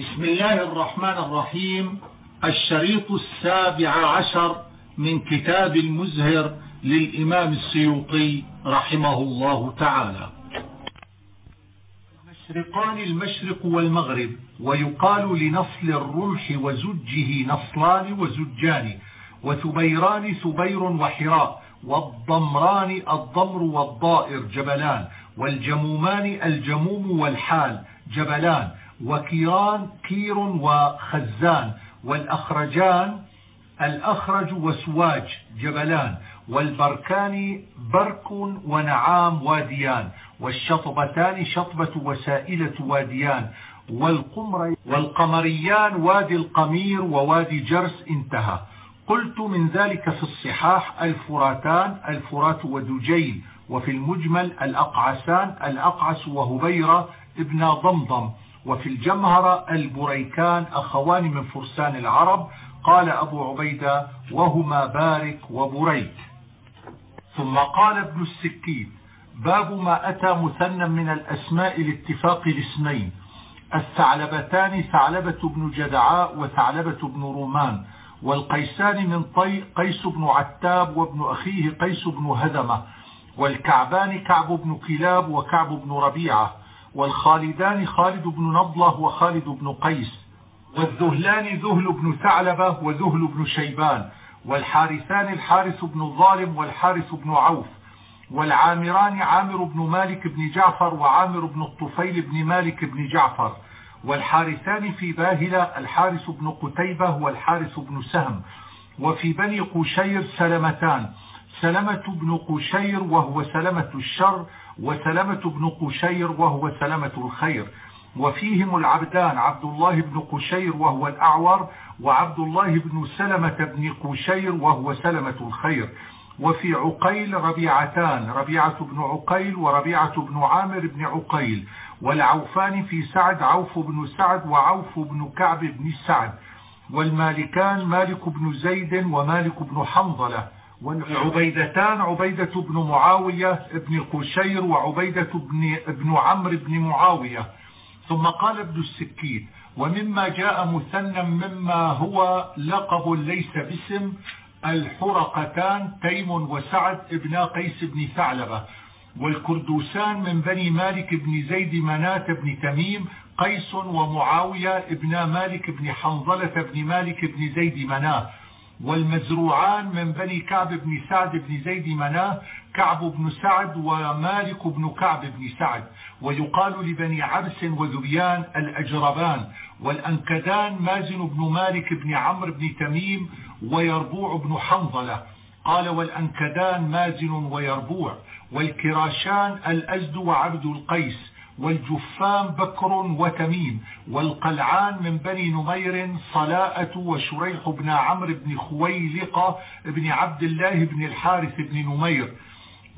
بسم الله الرحمن الرحيم. الشريط السابع عشر من كتاب المزهر للإمام السيوطي رحمه الله تعالى. مشرقان المشرق والمغرب ويقال لنصل الرمح وزجه نصلان وزجان وثبيران ثبير وحراء والضمران الضمر والضائر جبلان والجمومان الجموم والحال جبلان وكيران كير وخزان. والأخرجان الأخرج وسواج جبلان. والبركان برك ونعام واديان. والشطبتان شطبة وسائلة واديان. والقمر والقمريان وادي القمير ووادي جرس انتهى. قلت من ذلك في الصحاح الفراتان الفرات ودجيل. وفي المجمل الأقعسان الأقعس وهبيرة ابن ضمضم. وفي الجمهرة البريكان أخوان من فرسان العرب قال أبو عبيدة وهما بارك وبريك ثم قال ابن السكيت باب ما أتى مثنى من الأسماء لاتفاق الاسمين. الثعلبتان ثعلبة بن جدعاء وثعلبة بن رومان والقيسان من طي قيس بن عتاب وابن أخيه قيس بن هدمة والكعبان كعب بن كلاب وكعب بن ربيعة. والخالدان خالد بن نضلة وخالد بن قيس والذهلان ذهل بن ثعلبة وذهل بن شيبان والحارثان الحارث بن ظالم والحارث بن عوف والعامران عامر بن مالك بن جعفر وعامر بن الطفيل بن مالك بن جعفر والحارثان في باهلة الحارث بن قتيبة والحارث بن سهم وفي بني قشير سلمتان سلمة بن قشير وهو سلمة الشر وسلمة بن قشير وهو سلمة الخير وفيهم العبدان عبد الله بن قشير وهو الأعور وعبد الله بن سلمة بن قشير وهو سلمة الخير. وفي عقيل ربيعتان ربيعة بن عقيل وربيعة بن عامر بن عقيل والعوفان في سعد عوف بن سعد وعوف بن كعب بن سعد. والمالكان مالك بن زيد ومالك بن حنظلة. والعبيدتان عبيدة بن معاوية بن قشير وعبيدة بن, بن عمرو بن معاوية. ثم قال ابن السكيت ومما جاء مثنى مما هو لقب ليس باسم الحرقتان تيم وسعد ابن قيس بن ثعلبة. والكردوسان من بني مالك بن زيد منات بن تميم قيس ومعاوية ابن مالك بن حنظلة بن مالك بن زيد مناه. والمزروعان من بني كعب بن سعد بن زيد مناه كعب بن سعد ومالك بن كعب بن سعد. ويقال لبني عبس وذبيان الأجربان والأنكدان مازن بن مالك بن عمرو بن تميم ويربوع بن حنظلة. قال والأنكدان مازن ويربوع والكراشان الأزد وعبد القيس. والجفام بكر وتميم والقلعان من بني نمير صلاءة وشريح بن عمرو بن خويلقة بن عبد الله بن الحارث بن نمير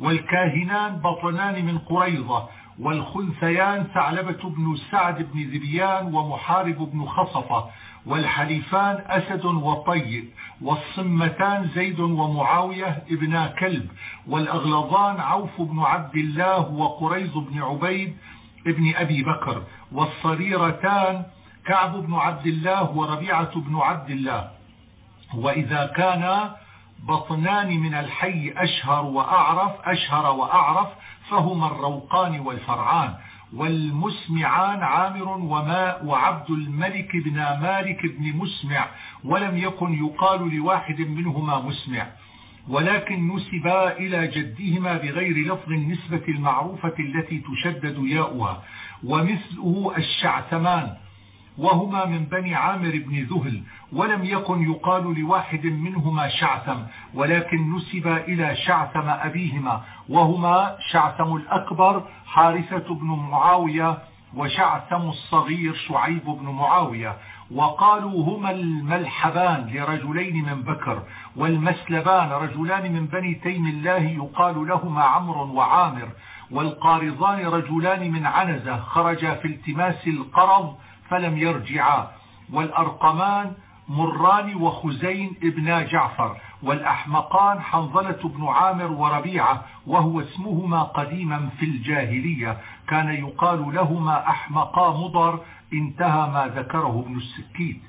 والكاهنان بطنان من قريظة والخنثيان ثعلبة بن سعد بن ذبيان ومحارب بن خصفة والحليفان أسد وطيب والصمتان زيد ومعاوية ابنا كلب والأغلظان عوف بن عبد الله وقريظ بن عبيد ابن أبي بكر والصريرتان كعب بن عبد الله وربيعة بن عبد الله. وإذا كان بطنان من الحي أشهر وأعرف أشهر وأعرف فهما الروقان والفرعان. والمسمعان عامر وماء وعبد الملك بن مالك بن مسمع ولم يكن يقال لواحد منهما مسمع. ولكن نسبا إلى جدهما بغير لفظ النسبة المعروفة التي تشدد ياؤها ومثله الشعثمان وهما من بني عامر بن ذهل ولم يكن يقال لواحد منهما شعثم ولكن نسب إلى شعثم أبيهما وهما شعثم الأكبر حارثة بن معاوية وشعثم الصغير شعيب بن معاوية. وقالوا هما الملحبان لرجلين من بكر والمسلبان رجلان من بني تيم الله يقال لهما عمرو وعامر والقارضان رجلان من عنزة خرجا في التماس القرض فلم يرجعا والأرقمان مران وخزين ابنا جعفر والأحمقان حنظلة بن عامر وربيعة وهو اسمهما قديما في الجاهلية كان يقال لهما أحمقا مضر انتهى ما ذكره ابن السكيت.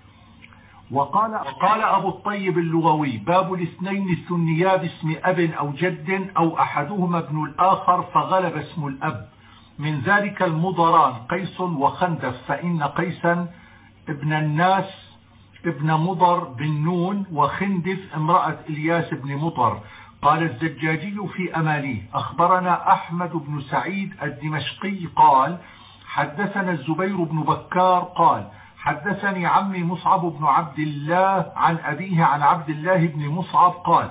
وقال, قال أبو الطيب اللغوي باب الاثنين ثنيا باسم أب أو جد أو أحدهما ابن الآخر فغلب اسم الأب. من ذلك المضران قيس وخندف فإن قيسا ابن الناس ابن مضر بالنون وخندف امرأة إلياس بن مضر قال الزجاجي في أماليه أخبرنا أحمد بن سعيد الدمشقي قال حدثنا الزبير بن بكار قال حدثني عمي مصعب بن عبد الله عن أبيه عن عبد الله بن مصعب قال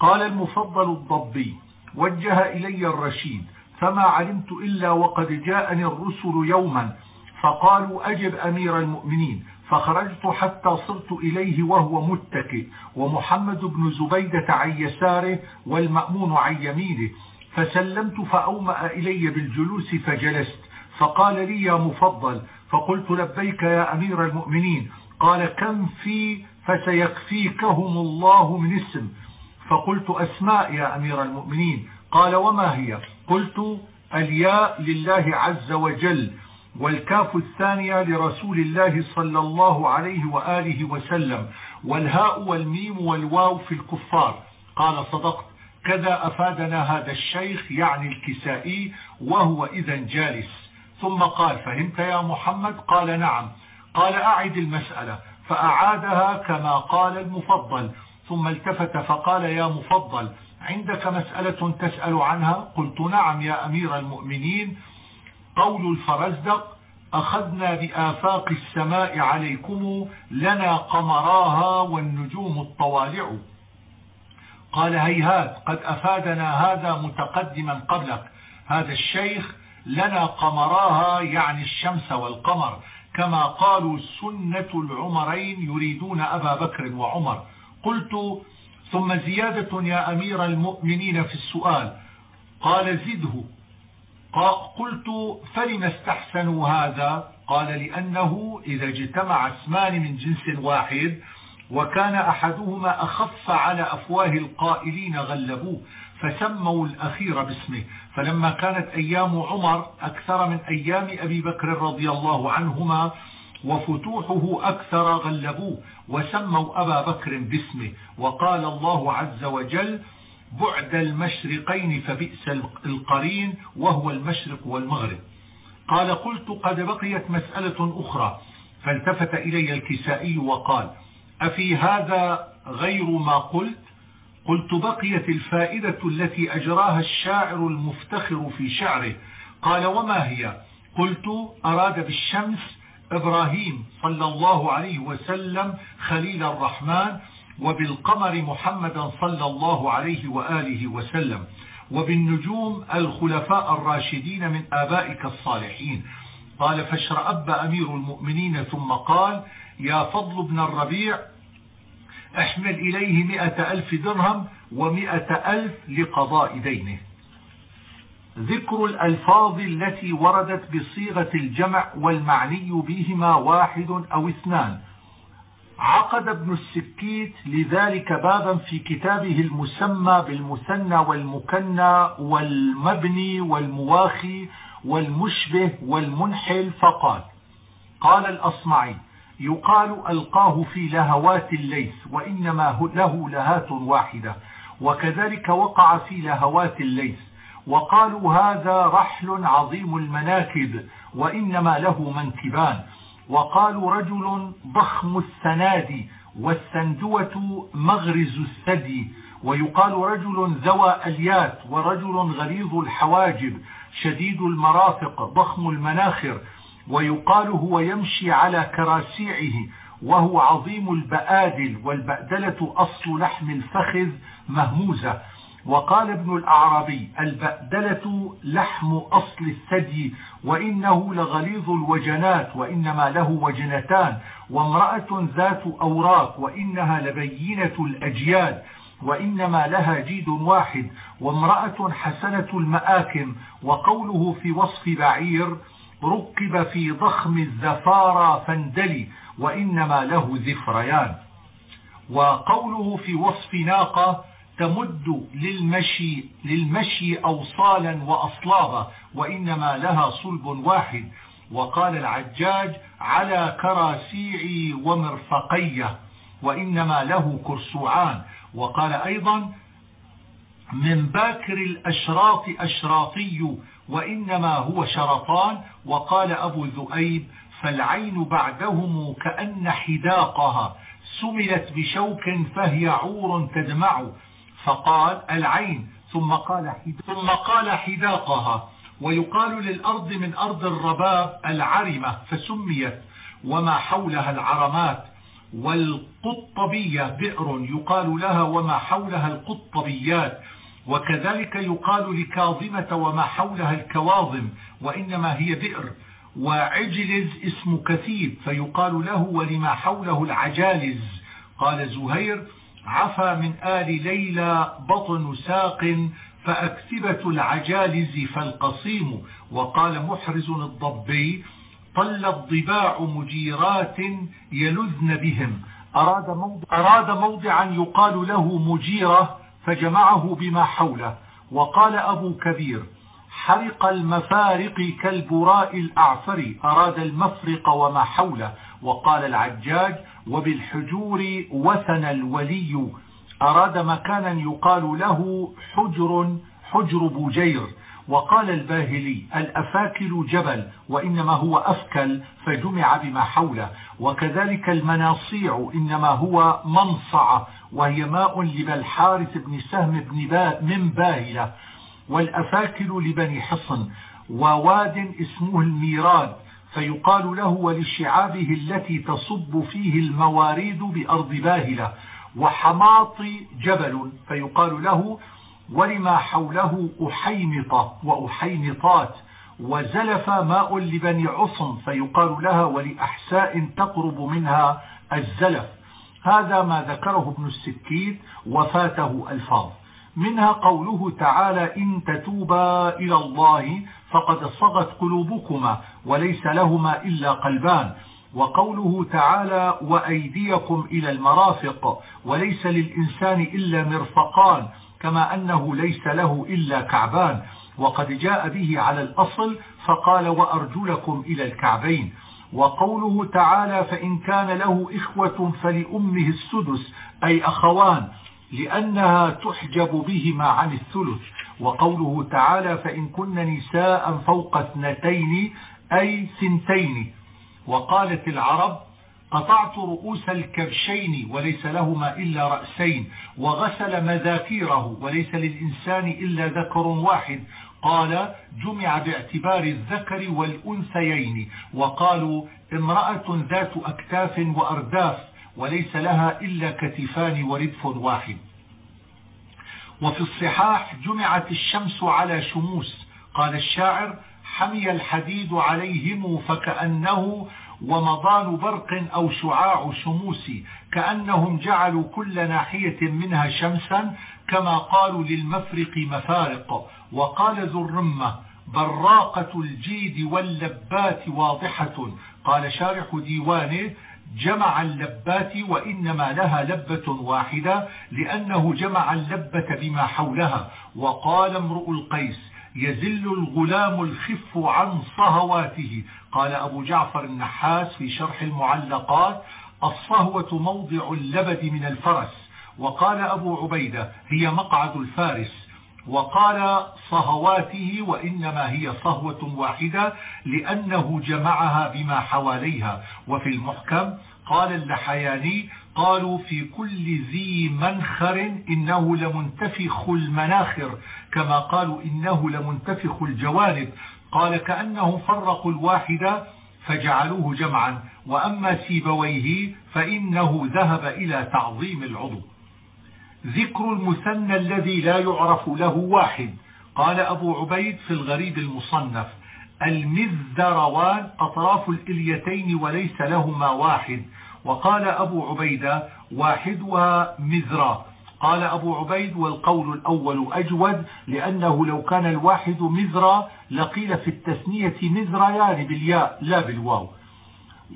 قال المفضل الضبي وجه إلي الرشيد فما علمت إلا وقد جاءني الرسل يوما فقالوا أجب أمير المؤمنين فخرجت حتى صرت إليه وهو متكئ ومحمد بن زبيدة عن يساره والمأمون عن يمينه فسلمت فأومأ إلي بالجلوس فجلست. فقال لي يا مفضل فقلت لبيك يا أمير المؤمنين قال كم في فسيكفيكهم الله من اسم؟ فقلت أسماء يا أمير المؤمنين. قال وما هي؟ قلت الياء لله عز وجل والكاف الثانية لرسول الله صلى الله عليه وآله وسلم والهاء والميم والواو في الكفار. قال صدقت. كذا أفادنا هذا الشيخ يعني الكسائي وهو إذا جالس. ثم قال فهمت يا محمد؟ قال نعم. قال أعد المسألة. فأعادها كما قال المفضل. ثم التفت فقال يا مفضل عندك مسألة تسأل عنها؟ قلت نعم يا أمير المؤمنين. قول الفرزدق أخذنا بآفاق السماء عليكم لنا قمراها والنجوم الطوالع. قال هيهات قد أفادنا هذا متقدما قبلك. هذا الشيخ لنا قمراها يعني الشمس والقمر. كما قالوا سنة العمرين يريدون أبا بكر وعمر. قلت ثم زيادة يا أمير المؤمنين في السؤال. قال زده. قلت فلم استحسنوا هذا؟ قال لأنه إذا اجتمع اسمان من جنس واحد وكان أحدهما أخف على أفواه القائلين غلبوه. فسموا الأخير باسمه. فلما كانت أيام عمر أكثر من أيام أبي بكر رضي الله عنهما وفتوحه أكثر غلبوه وسموا أبا بكر باسمه. وقال الله عز وجل بعد المشرقين فبئس القرين وهو المشرق والمغرب. قال قلت قد بقيت مسألة أخرى. فالتفت إلي الكسائي وقال أفي هذا غير ما قلت؟ قلت بقيت الفائدة التي أجراها الشاعر المفتخر في شعره. قال وما هي؟ قلت أراد بالشمس إبراهيم صلى الله عليه وسلم خليل الرحمن وبالقمر محمدا صلى الله عليه وآله وسلم. وبالنجوم الخلفاء الراشدين من آبائك الصالحين. قال فاشرأب أمير المؤمنين ثم قال يا فضل بن الربيع أحمل إليه مئة ألف درهم ومئة ألف لقضاء دينه. ذكر الألفاظ التي وردت بصيغة الجمع والمعني بهما واحد أو اثنان. عقد ابن السكيت لذلك بابا في كتابه المسمى بالمثنى والمكنى والمبني والمواخي والمشبه والمنحل فقال قال الأصمعي يقال ألقاه في لهوات الليث وإنما له لهات واحدة. وكذلك وقع في لهوات الليث. وقالوا هذا رحل عظيم المناكب وإنما له منكبان. وقالوا رجل ضخم السناد والسندوة مغرز الثدي. ويقال رجل ذوى أليات ورجل غليظ الحواجب شديد المرافق ضخم المناخر. ويقال هو يمشي على كراسيعه وهو عظيم البآدل والبأدلة أصل لحم الفخذ مهموزة. وقال ابن الأعرابي البأدلة لحم أصل الثدي وإنه لغليظ الوجنات وإنما له وجنتان وامرأة ذات أوراق وإنها لبينة الأجياد وإنما لها جيد واحد وامرأة حسنة المآكم وقوله في وصف بعير ركب في ضخم الزفارى فاندلي وإنما له ذفريان. وقوله في وصف ناقة تمد للمشي, للمشي أوصالا وأصلابا وإنما لها صلب واحد. وقال العجاج على كراسيعي ومرفقي وإنما له كرسوعان. وقال أيضا من باكر الأشراط أشراطي وإنما هو شرطان. وقال أبو ذؤيب فالعين بعدهم كأن حداقها سملت بشوك فهي عور تدمع. فقال العين. ثم قال ثم قال حداقها. ويقال للأرض من أرض الرباب العرمة فسميت. وما حولها العرمات والقطبية بئر. يقال لها وما حولها القطبيات. وكذلك يقال لكاظمة وما حولها الكواظم وإنما هي بئر وعجلز اسم كثيب فيقال له ولما حوله العجالز. قال زهير عفى من آل ليلى بطن ساق فأكتبة العجالز فالقصيم. وقال محرز الضبي طل الضباع مجيرات يلذن بهم. أراد, موضع أراد موضعا يقال له مجيرة فجمعه بما حوله. وقال أبو كبير حرق المفارق كالبراء الأعفر أراد المفرق وما حوله. وقال العجاج وبالحجور وثن الولي أراد مكانا يقال له حجر حجر بوجير. وقال الباهلي الأفاكل جبل وإنما هو أفكل فجمع بما حوله. وكذلك المناصيع إنما هو منصع وهي ماء لبلحارث بن سهم بن با من باهلة والأفاكل لبني حصن وواد اسمه الميراد فيقال له ولشعابه التي تصب فيه المواريد بأرض باهلة وحماط جبل فيقال له ولما حوله أحيمطة وأحيمطات وزلف ماء لبني عصم فيقال لها ولأحساء تقرب منها الزلف. هذا ما ذكره ابن السكيت وفاته ألفاظ. منها قوله تعالى إن تتوبا إلى الله فقد صغت قلوبكما وليس لهما إلا قلبان. وقوله تعالى وأيديكم إلى المرافق وليس للإنسان إلا مرفقان كما أنه ليس له إلا كعبان. وقد جاء به على الأصل فقال وأرجلكم إلى الكعبين. وقوله تعالى فإن كان له إخوة فلأمه السدس أي أخوان لأنها تحجب بهما عن الثلث. وقوله تعالى فإن كن نساء فوق اثنتين أي سنتين. وقالت العرب قطعت رؤوس الكبشين وليس لهما إلا رأسين وغسل مذاكيره وليس للإنسان إلا ذكر واحد. قال جمع باعتبار الذكر والأنثيين وقالوا امرأة ذات أكتاف وأرداف وليس لها إلا كتفان وردف واحد. وفي الصحاح جمعت الشمس على شموس قال الشاعر حمي الحديد عليهم فكأنه ومضان برق أو شعاع شموس كأنهم جعلوا كل ناحية منها شمسا كما قالوا للمفرق مفارق وقال ذو الرمة براقة الجيد واللبات واضحة. قال شارح ديوانه جمع اللبات وإنما لها لبة واحدة لأنه جمع اللبة بما حولها. وقال امرؤ القيس يزل الغلام الخف عن صهواته. قال أبو جعفر النحاس في شرح المعلقات الصهوة موضع اللبد من الفرس. وقال أبو عبيدة هي مقعد الفارس وقال صهواته وإنما هي صهوة واحدة لأنه جمعها بما حواليها. وفي المحكم قال اللحياني قالوا في كل ذي منخر إنه لمنتفخ المناخر كما قالوا إنه لمنتفخ الجوانب. قال كأنهم فرقوا الواحدة فجعلوه جمعا وأما سيبويه فإنه ذهب إلى تعظيم العضو. ذكر المثنى الذي لا يعرف له واحد. قال أبو عبيد في الغريب المصنف المذروان أطراف الإليتين وليس لهما واحد. وقال أبو عبيدة واحدها مذرا. قال أبو عبيد والقول الأول أجود لأنه لو كان الواحد مذرا لقيل في التثنية مذريان بالياء لا بالواو.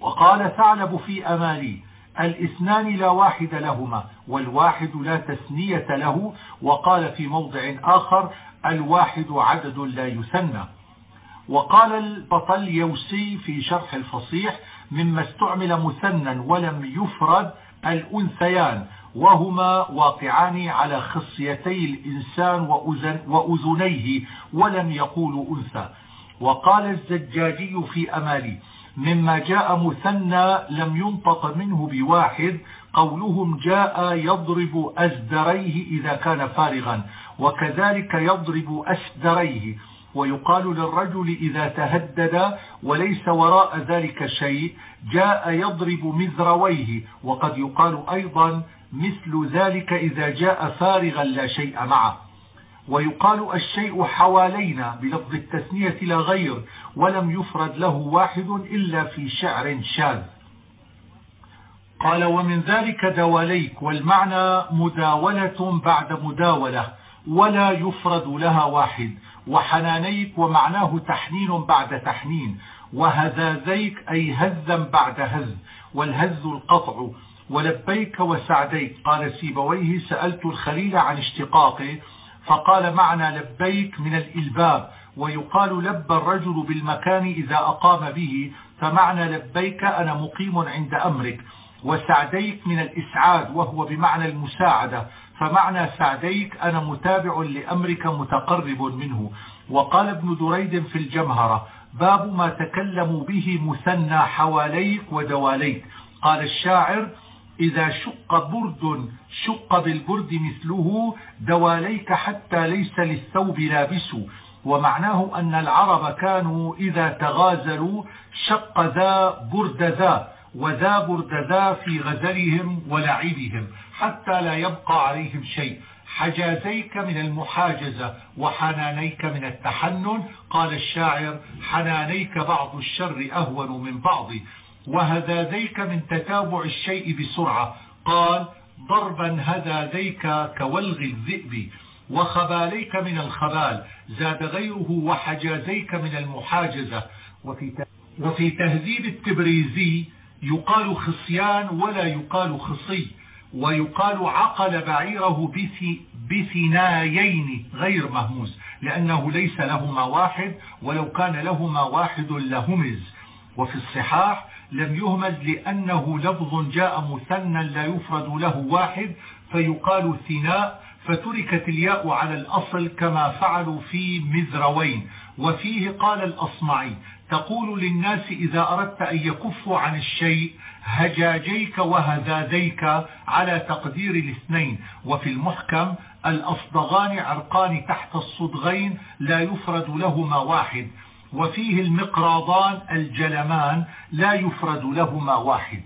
وقال ثعلب في أمالي الإثنان لا واحد لهما. والواحد لا تثنية له وقال في موضع آخر الواحد عدد لا يثنى وقال البطل يوسي في شرح الفصيح مما استعمل مثنى ولم يفرد الأنثيان وهما واقعان على خصيتي الإنسان وأذنيه ولم يقولوا أنثى. وقال الزجاجي في أمالي مما جاء مثنى لم ينطق منه بواحد قولهم جاء يضرب أزدريه إذا كان فارغا وكذلك يضرب أسدريه ويقال للرجل إذا تهدد وليس وراء ذلك شيء جاء يضرب مذرويه وقد يقال أيضا مثل ذلك إذا جاء فارغا لا شيء معه. ويقال الشيء حوالينا بلفظ التثنية لا غير ولم يفرد له واحد إلا في شعر شاذ. قال ومن ذلك دواليك والمعنى مداولة بعد مداولة ولا يفرد لها واحد. وحنانيك ومعناه تحنين بعد تحنين. وهذاذيك أي هزا بعد هز والهز القطع. ولبيك وسعديك قال سيبويه سألت الخليل عن اشتقاقه فقال معنى لبيك من الإلباب. ويقال لبى الرجل بالمكان إذا أقام به فمعنى لبيك أنا مقيم عند أمرك وسعديك من الإسعاد وهو بمعنى المساعدة فمعنى سعديك أنا متابع لأمرك متقرب منه. وقال ابن دريد في الجمهرة باب ما تكلموا به مثنى حواليك ودواليك. قال الشاعر إذا شق برد شق بالبرد مثله دواليك حتى ليس للثوب لابس. ومعناه أن العرب كانوا إذا تغازلوا شق ذا برد ذا وذا برد ذا في غزلهم ولعبهم حتى لا يبقى عليهم شيء. حجازيك من المحاجزة وحنانيك من التحنن. قال الشاعر حنانيك بعض الشر أهون من بعض وهذاذيك من تتابع الشيء بسرعة. قال ضربا هذاذيك كولغ الذئب. وخباليك من الخبال زاد غيره وحجازيك من المحاجزة. وفي وفي تهذيب التبريزي يقال خصيان ولا يقال خصي ويقال عقل بعيره بثنايين غير مهموز لأنه ليس لهما واحد ولو كان لهما واحد لهمز. وفي الصحاح لم يهمز لأنه لفظ جاء مثنى لا يفرد له واحد فيقال ثناء فتركت الياء على الأصل كما فعلوا في مذروين وفيه قال الأصمعي تقول للناس إذا أردت أن يكفوا عن الشيء هجاجيك وهذاذيك على تقدير الاثنين. وفي المحكم الأصدغان عرقان تحت الصدغين لا يفرد لهما واحد. وفيه المقراضان الجلمان لا يفرد لهما واحد.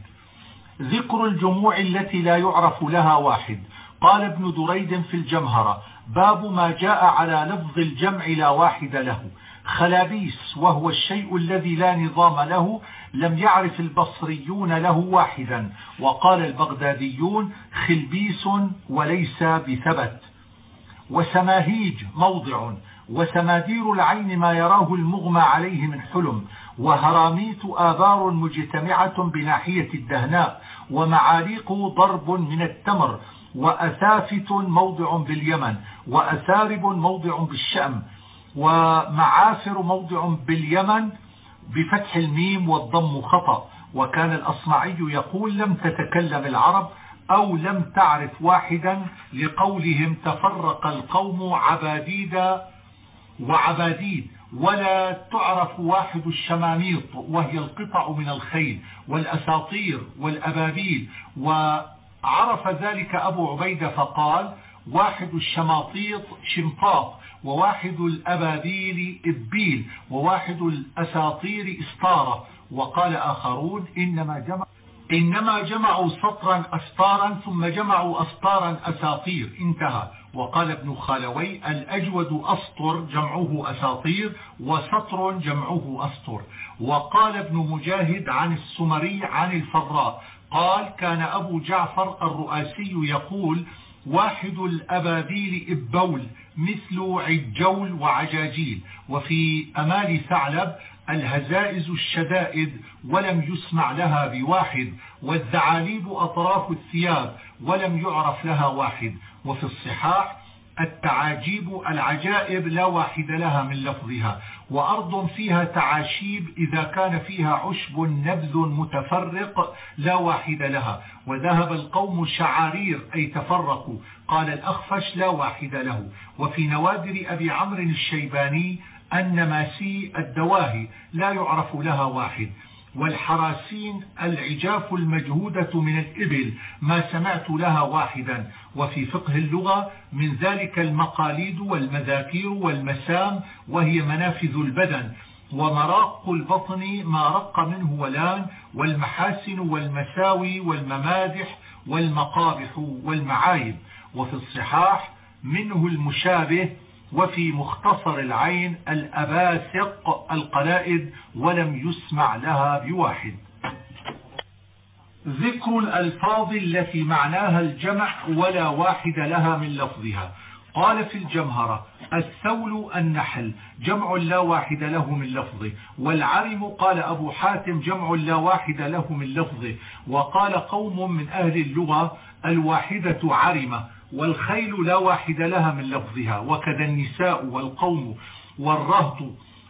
ذكر الجموع التي لا يعرف لها واحد. قال ابن دريد في الجمهرة باب ما جاء على لفظ الجمع لا واحد له. خلابيس وهو الشيء الذي لا نظام له لم يعرف البصريون له واحدا. وقال البغداديون خلبيس وليس بثبت. وسماهيج موضع وسمادير العين ما يراه المغمى عليه من حلم. وهراميت آبار مجتمعة بناحية الدهناء. ومعاليق ضرب من التمر. وأثافت موضع باليمن وأثارب موضع بالشأم ومعافر موضع باليمن بفتح الميم والضم خطأ. وكان الأصمعي يقول لم تتكلم العرب أو لم تعرف واحدا لقولهم تفرق القوم عباديد وعباديد ولا تعرف واحد الشماميط وهي القطع من الخيل والأساطير والأبابيل وعرف ذلك أبو عبيدة فقال واحد الشماطيط شمطاط وواحد الأبابيل إبيل وواحد الأساطير إسطارة. وقال آخرون إنما جمع إنما جمعوا سطرا أسطارا ثم جمعوا أسطارا أساطير. انتهى. وقال ابن خالوي الأجود أسطر جمعه أساطير وسطر جمعه أسطر. وقال ابن مجاهد عن السمري عن الفراء قال كان أبو جعفر الرؤاسي يقول واحد الأبابيل إبول مثل عجول وعجاجيل وفي أمال ثعلب الهزائز الشدائد ولم يسمع لها بواحد والذعاليب أطراف الثياب ولم يعرف لها واحد وفي الصحاح التعاجيب العجائب لا واحد لها من لفظها. وأرض فيها تعاشيب إذا كان فيها عشب نبذ متفرق لا واحد لها. وذهب القوم شعارير أي تفرقوا. قال الأخفش لا واحد له. وفي نوادر أبي عمرو الشيباني أن ماسي الدواهي لا يعرف لها واحد. والحراسين العجاف المجهودة من الإبل ما سمعت لها واحدا. وفي فقه اللغة من ذلك المقاليد والمذاكير والمسام وهي منافذ البدن. ومراق البطن ما رق منه ولان والمحاسن والمساوي والممادح والمقابح والمعايب. وفي الصحاح منه المشابه وفي مختصر العين الأباثق القلائد ولم يسمع لها بواحد. ذكر الألفاظ التي معناها الجمع ولا واحد لها من لفظها. قال في الجمهرة الثول النحل جمع لا واحد له من لفظه. والعرم قال أبو حاتم جمع لا واحد له من لفظه. وقال قوم من أهل اللغة الواحدة عرمة. والخيل لا واحد لها من لفظها وكذا النساء والقوم والرهط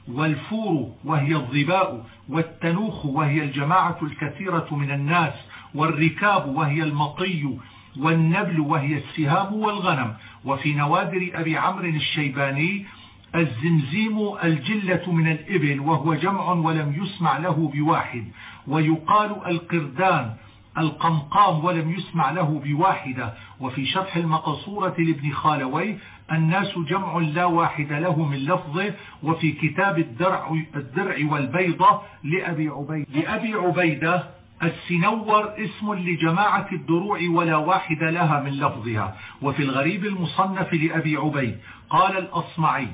والفور وهي الظباء والتنوخ وهي الجماعة الكثيرة من الناس والركاب وهي المطي والنبل وهي السهام والغنم. وفي نوادر أبي عمرو الشيباني الزمزيم الجلة من الإبل وهو جمع ولم يسمع له بواحد ويقال القردان القمقام ولم يسمع له بواحدة. وفي شرح المقصورة لابن خالوي الناس جمع لا واحد له من لفظه. وفي كتاب الدرع, الدرع والبيضة لأبي عبيدة, لأبي عبيدة السنور اسم لجماعة الدروع ولا واحد لها من لفظها. وفي الغريب المصنف لأبي عبيد قال الأصمعي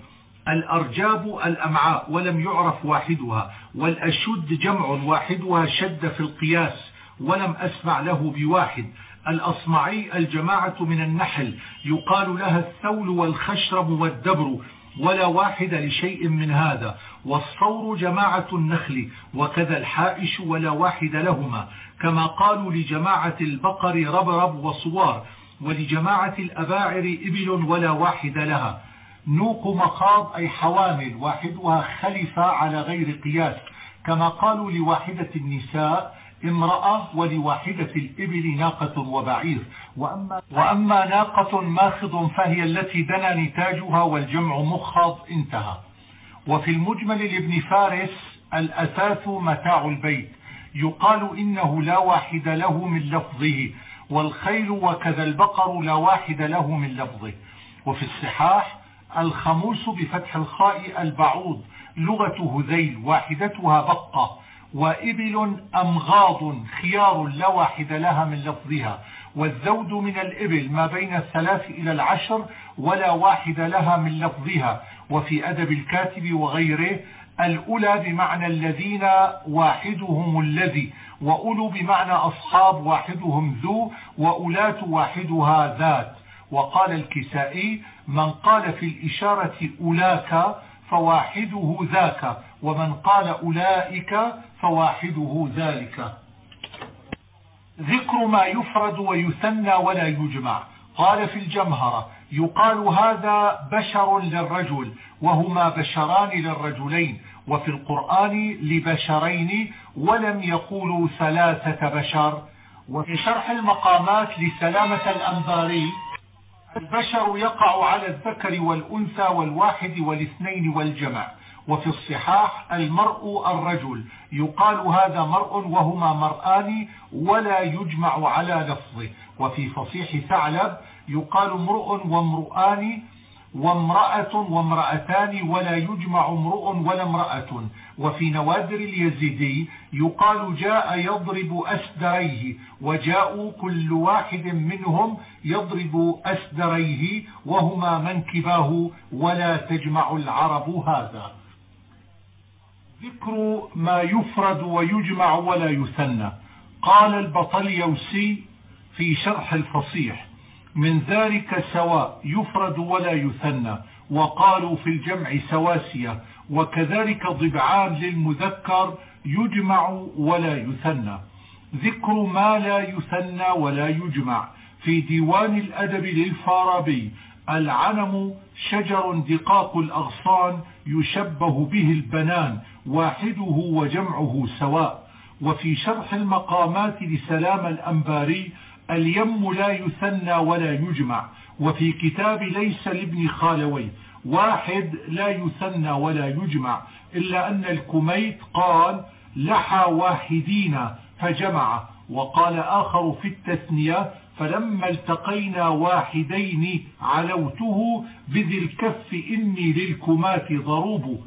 الأرجاب الأمعاء ولم يعرف واحدها. والأشد جمع واحدها شد في القياس. ولم أسمع له بواحد. الأصمعي الجماعة من النحل يقال لها الثول والخشرب والدبر ولا واحد لشيء من هذا. والصور جماعة النخل وكذا الحائش ولا واحد لهما. كما قالوا لجماعة البقر ربرب وصوار ولجماعة الأباعر إبل ولا واحد لها. نوق مخاض أي حوامل واحدها خلفة على غير قياس. كما قالوا لواحدة النساء امرأة ولواحدة الإبل ناقة وبعير. وأما, وأما ناقة ماخض فهي التي دنا نتاجها والجمع مخض انتهى. وفي المجمل لابن فارس الأثاث متاع البيت. يقال إنه لا واحد له من لفظه والخيل وكذا البقر لا واحد له من لفظه. وفي الصحاح الخموس بفتح الخاء البعوض لغة هذيل واحدتها بقة. وإبل أمغاض خيار لا واحد لها من لفظها والزود من الإبل ما بين الثلاث إلى العشر ولا واحد لها من لفظها وفي أدب الكاتب وغيره الأولى بمعنى الذين واحدهم الذي وأولو بمعنى أصحاب واحدهم ذو وأولات واحدها ذات. وقال الكسائي من قال في الإشارة أولاك فواحده ذاك ومن قال أولئك فواحده ذلك. ذكر ما يفرد ويثنى ولا يجمع. قال في الجمهرة يقال هذا بشر للرجل وهما بشران للرجلين وفي القرآن لبشرين ولم يقولوا ثلاثة بشر. وفي شرح المقامات لسلامة الأنباري البشر يقع على الذكر والأنثى والواحد والاثنين والجمع. وفي الصحاح المرء الرجل يقال هذا مرء وهما مرآن ولا يجمع على لفظه. وفي فصيح ثعلب يقال امرؤ وامرؤان وامرأة وامرأتان ولا يجمع امرؤ ولا امرأة. وفي نوادر اليزيدي يقال جاء يضرب أسدريه وجاءوا كل واحد منهم يضرب أسدريه وهما منكباه ولا تجمع العرب هذا. ذكر ما يفرد ويجمع ولا يثنى. قال البطليوسي في شرح الفصيح من ذلك سواء يفرد ولا يثنى وقالوا في الجمع سواسية وكذلك ضبعان للمذكر يجمع ولا يثنى. ذكر ما لا يثنى ولا يجمع في ديوان الأدب للفارابي العنم شجر دقاق الأغصان يشبه به البنان واحدة وجمعه سواء. وفي شرح المقامات لسلام الأنباري اليم لا يثنى ولا يجمع وفي كتاب ليس لابن خالوي واحد لا يثنى ولا يجمع إلا أن الكميت قال لحى واحدين فجمع وقال آخر في التثنية فلما التقينا واحدين علوته بذي الكف إني للكمات ضروب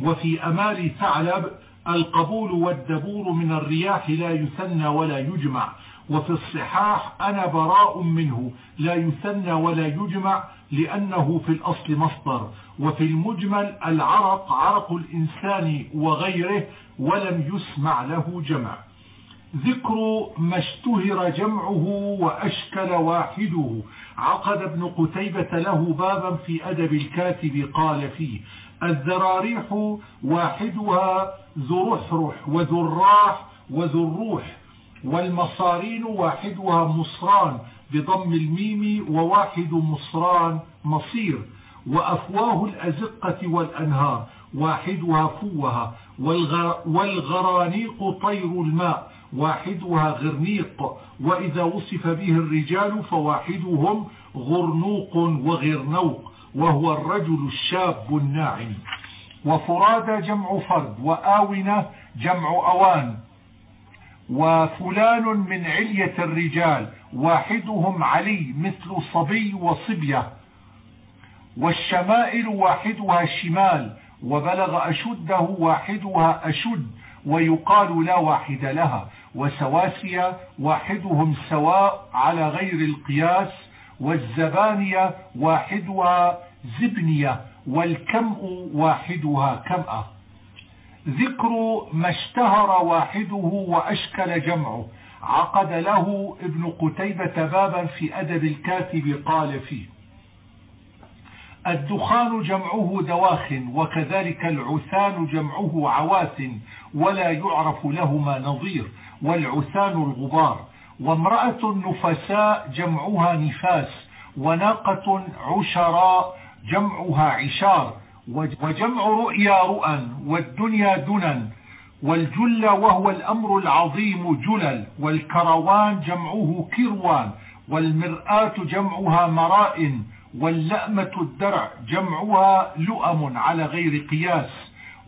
وفي أمال ثعلب القبول والدبور من الرياح لا يثنى ولا يجمع. وفي الصحاح أنا براء منه لا يثنى ولا يجمع لأنه في الأصل مصدر وفي المجمل العرق عرق الإنسان وغيره ولم يسمع له جمع. ذكر ما اشتهر جمعه وأشكل واحدة. عقد ابن قتيبة له بابا في أدب الكاتب قال فيه الذراريح واحدها ذو رحرح وذو الراح وذو الروح. والمصارين واحدها مصران بضم الميم وواحد مصران مصير وأفواه الأزقة والأنهار واحدها فوها والغرانيق طير الماء واحدها غرنيق وإذا وصف به الرجال فواحدهم غرنوق وغرنوق وهو الرجل الشاب الناعم. وفراد جمع فرد وآونة جمع أوان. وفلان من علية الرجال واحدهم علي مثل صبي وصبية. والشمائل واحدها شمال وبلغ أشده واحدها أشد ويقال لا واحد لها. وسواسية واحدهم سواء على غير القياس والزبانية واحدها زبنية والكمء واحدها كمأة. ذكر ما اشتهر واحدة وأشكل جمعه. عقد له ابن قتيبة بابا في أدب الكاتب قال فيه الدخان جمعه دواخن وكذلك العثان جمعه عواث ولا يعرف لهما نظير والعثان الغبار. وامرأة نفساء جمعها نفاس وناقة عشراء جمعها عشار. وجمع رؤيا رؤى والدنيا دنا والجل وهو الأمر العظيم جلل والكروان جمعه كروان والمرآة جمعها مرائن واللأمة الدرع جمعها لؤم على غير قياس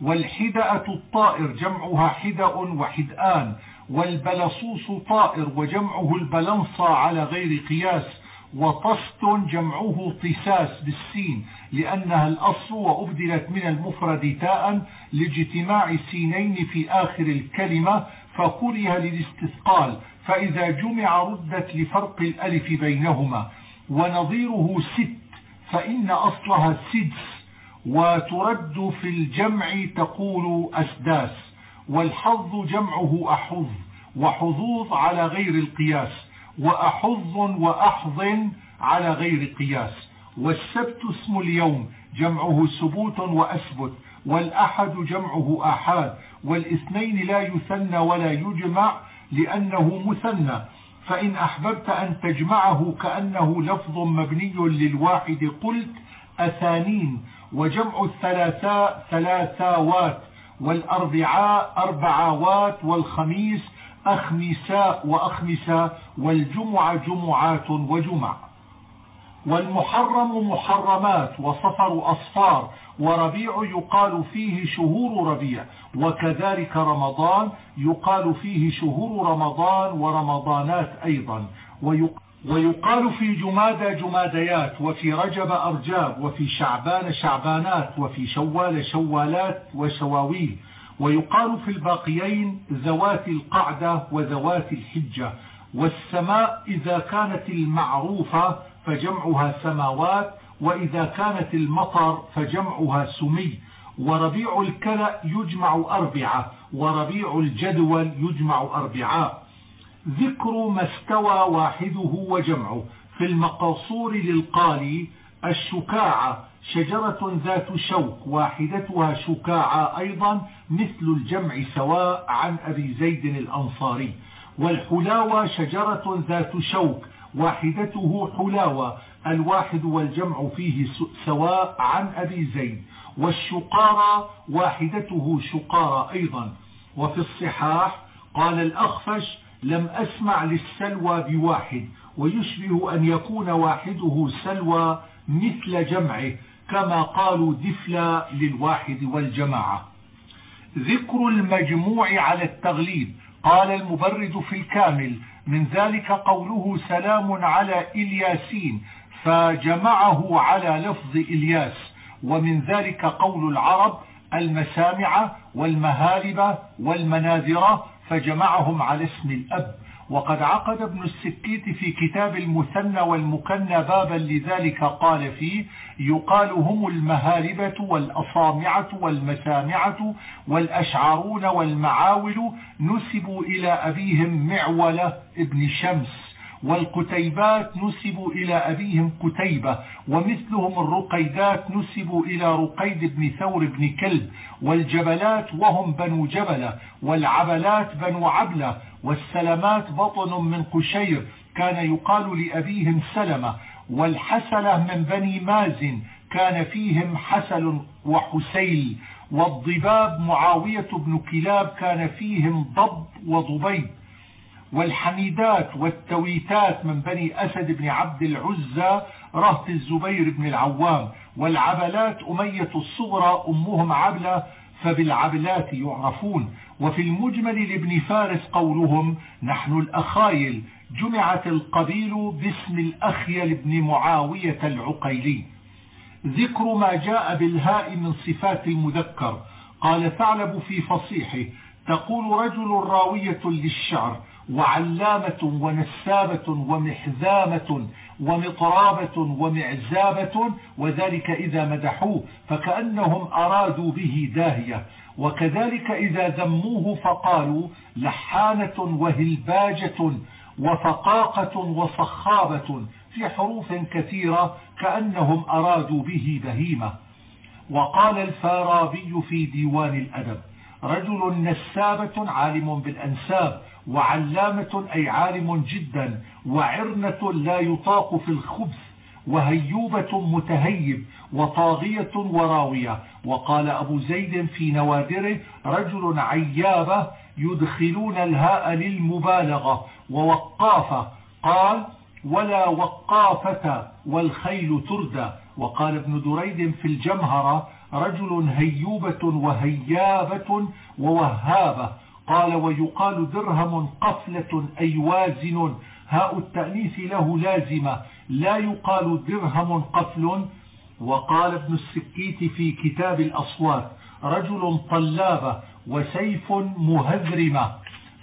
والحدأة الطائر جمعها حدأ وحدآن والبلصوص طائر وجمعه البلنصى على غير قياس وطست جمعه طساس بالسين لأنها الأصل وأبدلت من المفرد تاء لاجتماع سينين في آخر الكلمة فكره للاستثقال فإذا جمع ردت لفرق الألف بينهما. ونظيره ست فإن أصلها سدس وترد في الجمع تقول أسداس والحظ جمعه أحظ وحظوظ على غير القياس. وأحظ وأحظ على غير قياس. والسبت اسم اليوم جمعه سبوت وأسبت والأحد جمعه أحاد والاثنين لا يثنى ولا يجمع لأنه مثنى. فإن أحببت أن تجمعه كأنه لفظ مبني للواحد قلت أثانين وجمع الثلاثاء ثلاثاوات والأربعاء أربعاوات والخميس أخمساء وأخمساء والجمع جمعات وجمع والمحرم محرمات وصفر أصفار وربيع يقال فيه شهور ربيع وكذلك رمضان يقال فيه شهور رمضان ورمضانات أيضا. ويقال في جمادى جماديات وفي رجب أرجاب وفي شعبان شعبانات وفي شوال شوالات وشواويل ويقال في الباقيين ذوات القعدة وذوات الحجة والسماء إذا كانت المعروفة فجمعها سماوات وإذا كانت المطر فجمعها سمي. وربيع الكلأ يجمع أربعة وربيع الجدول يجمع أربعاء ذكر ما استوى واحدة وجمعه. في المقاصور للقالي الشكاعة شجرة ذات شوك واحدتها شكاعة أيضا مثل الجمع سواء عن أبي زيد الأنصاري. والحلاوة شجرة ذات شوك واحدته حلاوة الواحد والجمع فيه سواء عن أبي زيد. والشقارة واحدته شقارة أيضا. وفي الصحاح قال الأخفش لم أسمع للسلوى بواحد ويشبه أن يكون واحدة سلوى مثل جمعه كما قالوا دفلا للواحد والجماعة. ذكر المجموع على التغليب. قال المبرد في الكامل من ذلك قوله سلام على إلياسين فجمعه على لفظ إلياس. ومن ذلك قول العرب المسامع والمهارب والمناذرة فجمعهم على اسم الأب. وقد عقد ابن السكيت في كتاب المثنى والمكنى بابا لذلك قال فيه يقال هم المهاربة والأصامعة والمسامعة والأشعرون والمعاول نسبوا إلى أبيهم معولة ابن شمس والقتيبات نسبوا إلى أبيهم قتيبة ومثلهم الرقيدات نسبوا إلى رقيد بن ثور بن كلب والجبلات وهم بنو جبلة والعبلات بنو عبلة والسلمات بطن من قشير كان يقال لأبيهم سلمة والحسلة من بني مازن كان فيهم حسل وحسيل والضباب معاوية بن كلاب كان فيهم ضب وضبيب والحميدات والتويتات من بني أسد بن عبد العزى رهط الزبير بن العوام والعبلات أمية الصغرى أمهم عبلة فبالعبلات يعرفون وفي المجمل لابن فارس قولهم نحن الأخايل جمعت القبيل باسم الأخيل بن معاوية العقيلي. ذكر ما جاء بالهاء من صفات المذكر. قال ثعلب في فصيحه تقول رجل راوية للشعر وعلامة ونسابة ومحزامة ومطرابة ومعزابة وذلك إذا مدحوه فكأنهم أرادوا به داهية. وكذلك إذا ذموه فقالوا لحانة وهلباجة وفقاقة وصخابة في حروف كثيرة كأنهم أرادوا به بهيمة. وقال الفارابي في ديوان الأدب رجل نسابة عالم بالأنساب وعلامة أي عالم جدا وعرنة لا يطاق في الخبث وهيوبة متهيب وطاغية وراوية. وقال أبو زيد في نوادره رجل عيابة يدخلون الهاء للمبالغة ووقافة قال ولا وقافة والخيل تردى. وقال ابن دريد في الجمهرة رجل هيوبة وهيابة ووهابة. قال ويقال درهم قفلة أي وازن. هاء التأنيث له لازمة. لا يقال درهم قفل. وقال ابن السكيت في كتاب الأصوات رجل طلابة وسيف مهذرمة.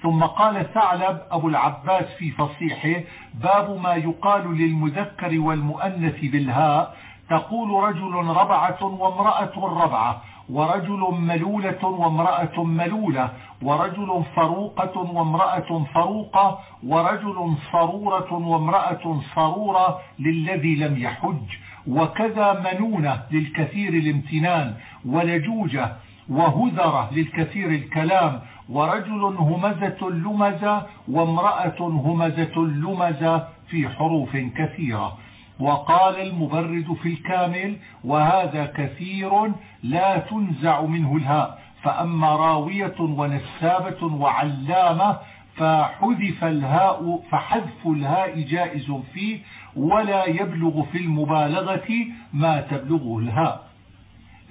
ثم قال ثعلب أبو العباس في فصيحه باب ما يقال للمذكر والمؤنث بالهاء. تقول رجل ربعة وامرأة ربعة. ورجل ملولة وامرأة ملولة ورجل فروقة وامرأة فروقة ورجل صرورة وامرأة صرورة للذي لم يحج وكذا منونة للكثير الامتنان ولجوجة وهذرة للكثير الكلام ورجل همزة لمزة وامرأة همزة لمزة في حروف كثيرة. وقال المبرد في الكامل وهذا كثير لا تنزع منه الهاء. فأما راوية ونسابة وعلامة فحذف الهاء فحذف الهاء جائز فيه ولا يبلغ في المبالغة ما تبلغه الهاء.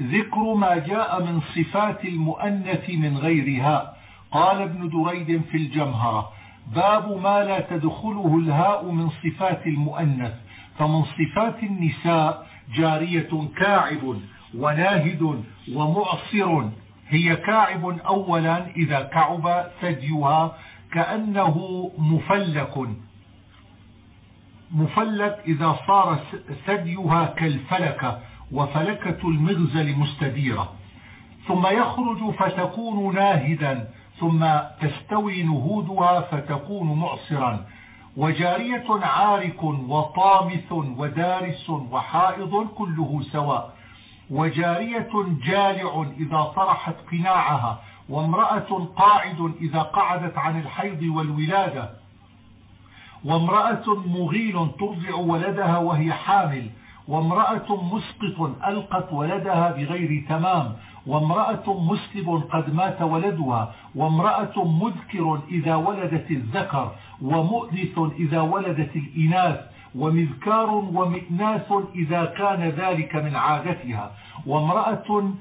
ذكر ما جاء من صفات المؤنث من غير هاء. قال ابن دريد في الجمهرة باب ما لا تدخله الهاء من صفات المؤنث. فمن صفات النساء جارية كاعب وناهد ومعصر. هي كاعب أولا إذا كعب ثديها كأنه مفلك. مفلك إذا صار ثديها كالفلكة وفلكة المغزل مستديرة. ثم يخرج فتكون ناهدا ثم تستوي نهودها فتكون معصرا. وجارية عارك وطامث ودارس وحائض كله سواء وجارية جالع إذا طرحت قناعها وامرأة قاعد إذا قعدت عن الحيض والولادة. وامرأة مغيل ترضع ولدها وهي حامل وامرأة مسقط ألقت ولدها بغير تمام وامرأة مسلب قد مات ولدها وامرأة مذكر إذا ولدت الذكر ومؤنث إذا ولدت الإناث ومذكار ومئناث إذا كان ذلك من عادتها. وامرأة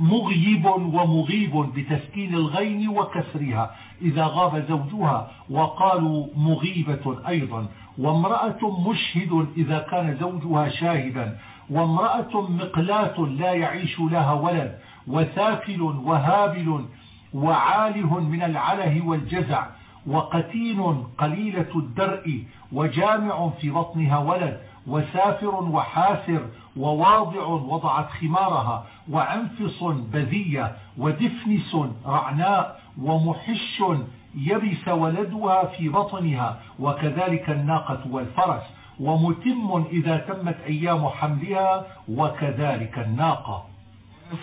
مغيب ومغيب بتسكين الغين وكسرها إذا غاب زوجها وقالوا مغيبة أيضا. وامرأة مشهد إذا كان زوجها شاهدا وامرأة مقلاة لا يعيش لها ولد وثاكل وهابل وعاله من العله والجزع وقتين قليلة الدرء وجامع في بطنها ولد وسافر وحاسر وواضع وضعت خمارها وعنفص بذية ودفنس رعناء ومحش يبس ولدها في بطنها وكذلك الناقة والفرس. ومتم إذا تمت أيام حملها وكذلك الناقة.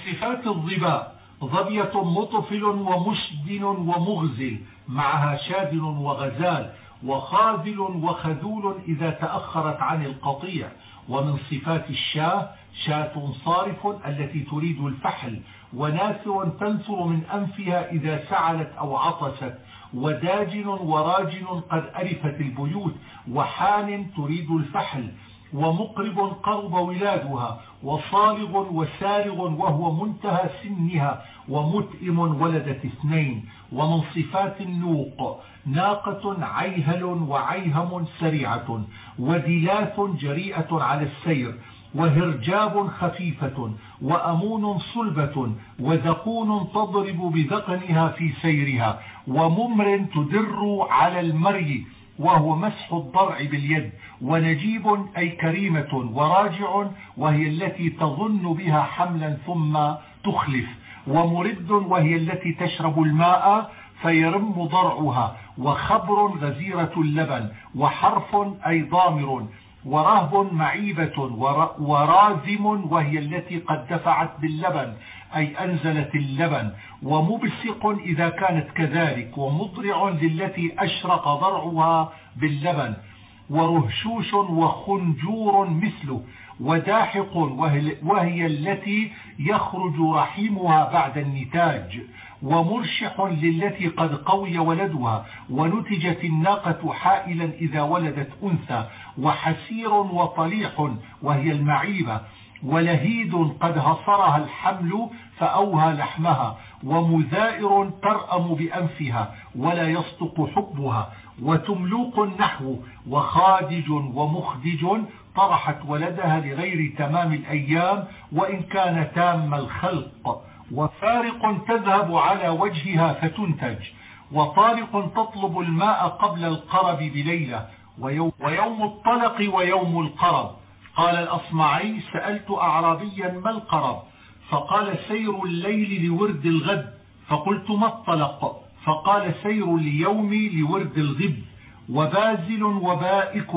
صفات الظباء ظبية مطفل ومشدن ومغزل. معها شادن وغزال. وخاذل وخذول إذا تأخرت عن القطيع. ومن صفات الشاة شاة صارف التي تريد الفحل. وناثر تنثر من أنفها إذا سعلت أو عطست. وداجن وراجن قد أرفت البيوت وحان تريد الفحل ومقرب قرب ولادها وصالغ وسارغ وهو منتهى سنها ومتئم ولدت اثنين ومن صفات النوق ناقة عيهل وعيهم سريعة ودلاث جريئة على السير وهرجاب خفيفة وأمون صلبة وذقون تضرب بذقنها في سيرها وممر تدر على المري وهو مسح الضرع باليد ونجيب أي كريمة وراجع وهي التي تظن بها حملا ثم تخلف. ومرد وهي التي تشرب الماء فيرم ضرعها وخبر غزيرة اللبن وحرف أي ضامر ورهب معيبة ورازم وهي التي قد دفعت باللبن. أي أنزلت اللبن ومبسق إذا كانت كذلك ومضرع للتي أشرق ضرعها باللبن ورهشوش وخنجور مثله وداحق وهي التي يخرج رحمها بعد النتاج ومرشح للتي قد قوي ولدها ونتجت الناقة حائلا إذا ولدت أنثى وحسير وطليح وهي المعيبة. ولهيد قد هصرها الحمل فأوهى لحمها ومذائر ترأم بأنفها ولا يصدق حبها وتملوق النحو وخادج ومخدج طرحت ولدها لغير تمام الأيام وإن كان تام الخلق وفارق تذهب على وجهها فتنتج وطارق تطلب الماء قبل القرب بليلة ويوم الطلق ويوم القرب. قال الأصمعي سألت أعرابيا ما القرب فقال سير الليل لورد الغد. فقلت ما الطلق؟ فقال سير اليوم لورد الغب. وبازل وبائك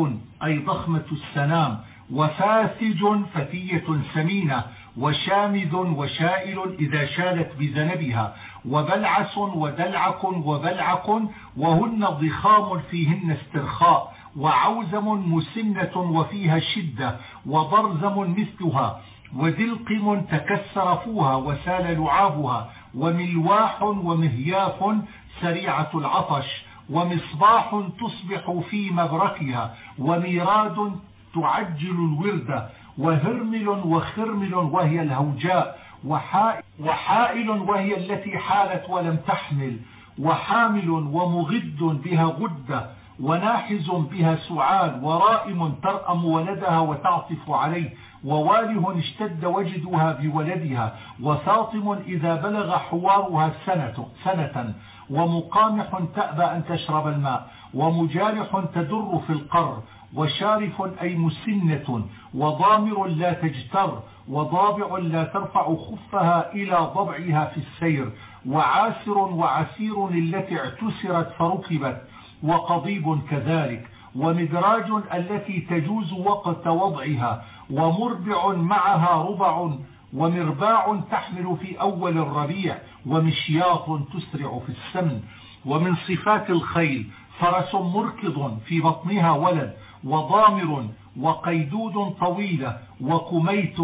أي ضخمة السنام. وفاثج فتية سمينة. وشامذ وشائل إذا شالت بذنبها. وبلعس ودلعك وبلعك وهن ضخام فيهن استرخاء. وعوزم مسنة وفيها شدة وضرزم مثلها وذلقم تكسر فوها وسال لعابها وملواح ومهياف سريعة العطش ومصباح تصبح في مبركها وميراد تعجل الورد وهرمل وخرمل وهي الهوجاء وحائل وهي التي حالت ولم تحمل وحامل ومغد بها غدة وناحز بها سعال ورائم ترأم ولدها وتعطف عليه وواله اشتد وجدها بولدها وفاطم إذا بلغ حوارها سنة, سنة ومقامح تأبى أن تشرب الماء ومجارح تدر في القر وشارف أي مسنة وضامر لا تجتر وضابع لا ترفع خفها إلى ضبعها في السير وعاسر وعسير التي اعتسرت فركبت وقضيب كذلك ومدراج التي تجوز وقت وضعها ومربع معها ربع ومرباع تحمل في أول الربيع ومشياط تسرع في السمن ومن صفات الخيل فرس مركض في بطنها ولد وضامر وقيدود طويلة وكميت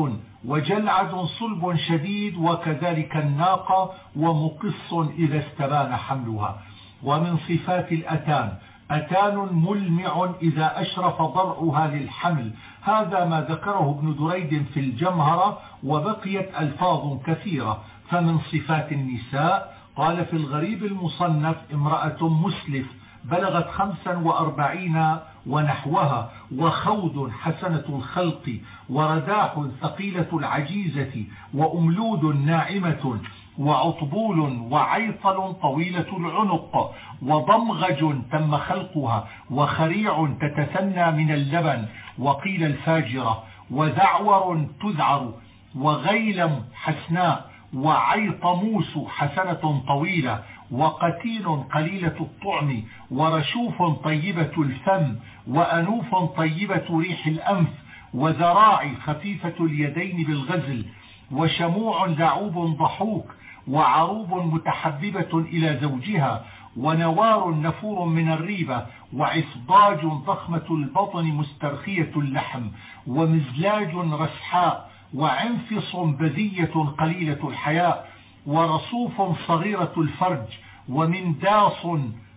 وجلعد صلب شديد وكذلك الناقة ومقص إذا استبان حملها. ومن صفات الأتان. أتان ملمع إذا أشرف ضرعها للحمل. هذا ما ذكره ابن دريد في الجمهرة وبقيت ألفاظ كثيرة. فمن صفات النساء قال في الغريب المصنف امرأة مسلف بلغت خمسا وأربعين ونحوها وخود حسنة الخلق ورداح ثقيلة العجيزة وأملود ناعمة. وعطبول وعيطل طويلة العنق وضمغج تم خلقها وخريع تتثنى من اللبن وقيل الفاجرة وذعور تذعر وغيلم حسناء وعيطموس حسنة طويلة وقتيل قليلة الطعم ورشوف طيبة الفم وأنوف طيبة ريح الأنف وذراع خفيفة اليدين بالغزل وشموع لعوب ضحوك وعروب متحببة إلى زوجها ونوار نفور من الريبة وعصباج ضخمة البطن مسترخية اللحم ومزلاج رسحاء وعنفص بذية قليلة الحياء ورصوف صغيرة الفرج ومن داص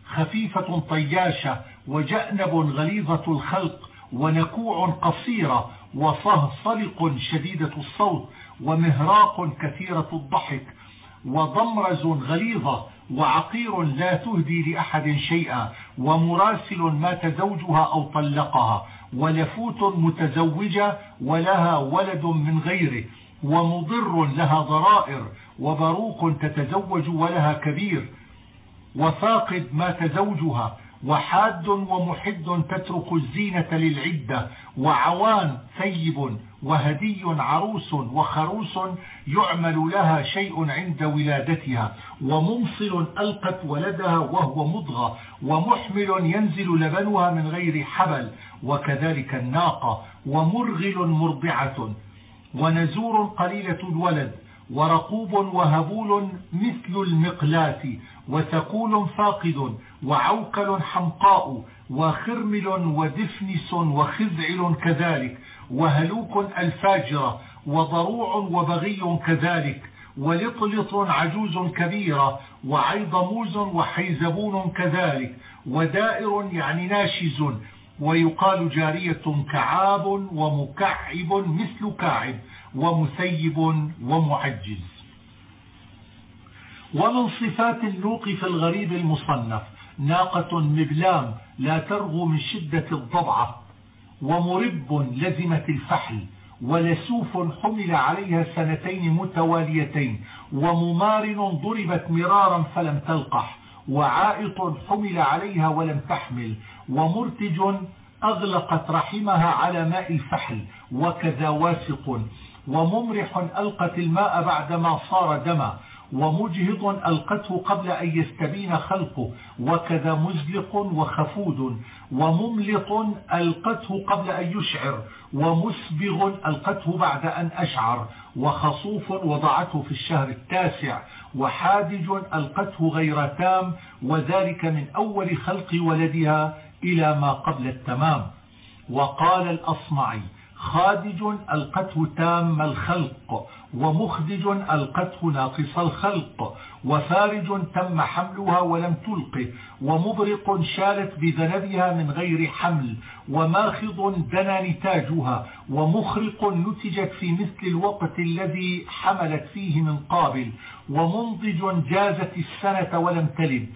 خفيفة طياشة وجأنب غليظة الخلق ونكوع قصيرة وصهصلق شديدة الصوت ومهراق كثيرة الضحك وضمرز غليظة وعقير لا تهدي لأحد شيئا ومراسل مات زوجها أو طلقها ولفوت متزوجة ولها ولد من غيره ومضر لها ضرائر وبروق تتزوج ولها كبير وفاقد مات زوجها وحاد ومحد تترك الزينة للعدة وعوان ثيب وهدي عروس وخروس يعمل لها شيء عند ولادتها وممصل ألقت ولدها وهو مضغى ومحمل ينزل لبنها من غير حبل وكذلك الناقة ومرغل مرضعة ونزور قليلة الولد ورقوب وهبول مثل المقلات وثقول فاقد وعوكل حمقاء وخرمل ودفنس وخزعل كذلك وهلوك الفاجرة وضروع وبغي كذلك ولطلط عجوز كبيرة وعيضموز وحيزبون كذلك ودائر يعني ناشز ويقال جارية كعاب ومكعب مثل كاعب ومثيب ومعجز ومن صفات النوق في الغريب المصنف ناقة مبلام لا ترغو من شدة الضبعة ومرب لزمة الفحل ولسوف حمل عليها سنتين متواليتين وممارن ضربت مرارا فلم تلقح وعائط حمل عليها ولم تحمل ومرتج أغلقت رحمها على ماء الفحل وكذا واسق وممرح ألقت الماء بعدما صار دما ومجهض ألقته قبل أن يستبين خلقه وكذا مزلق وخفود ومملط ألقته قبل أن يشعر ومسبغ ألقته بعد أن أشعر وخصوف وضعته في الشهر التاسع وحادج ألقته غير تام وذلك من أول خلق ولدها إلى ما قبل التمام. وقال الأصمعي خادج ألقته تام الخلق ومخدج ألقته ناقص الخلق وفارج تم حملها ولم تلقه ومبرق شالت بذنبها من غير حمل وماخض دنا نتاجها ومخرق نتجت في مثل الوقت الذي حملت فيه من قابل ومنضج جازت السنة ولم تلد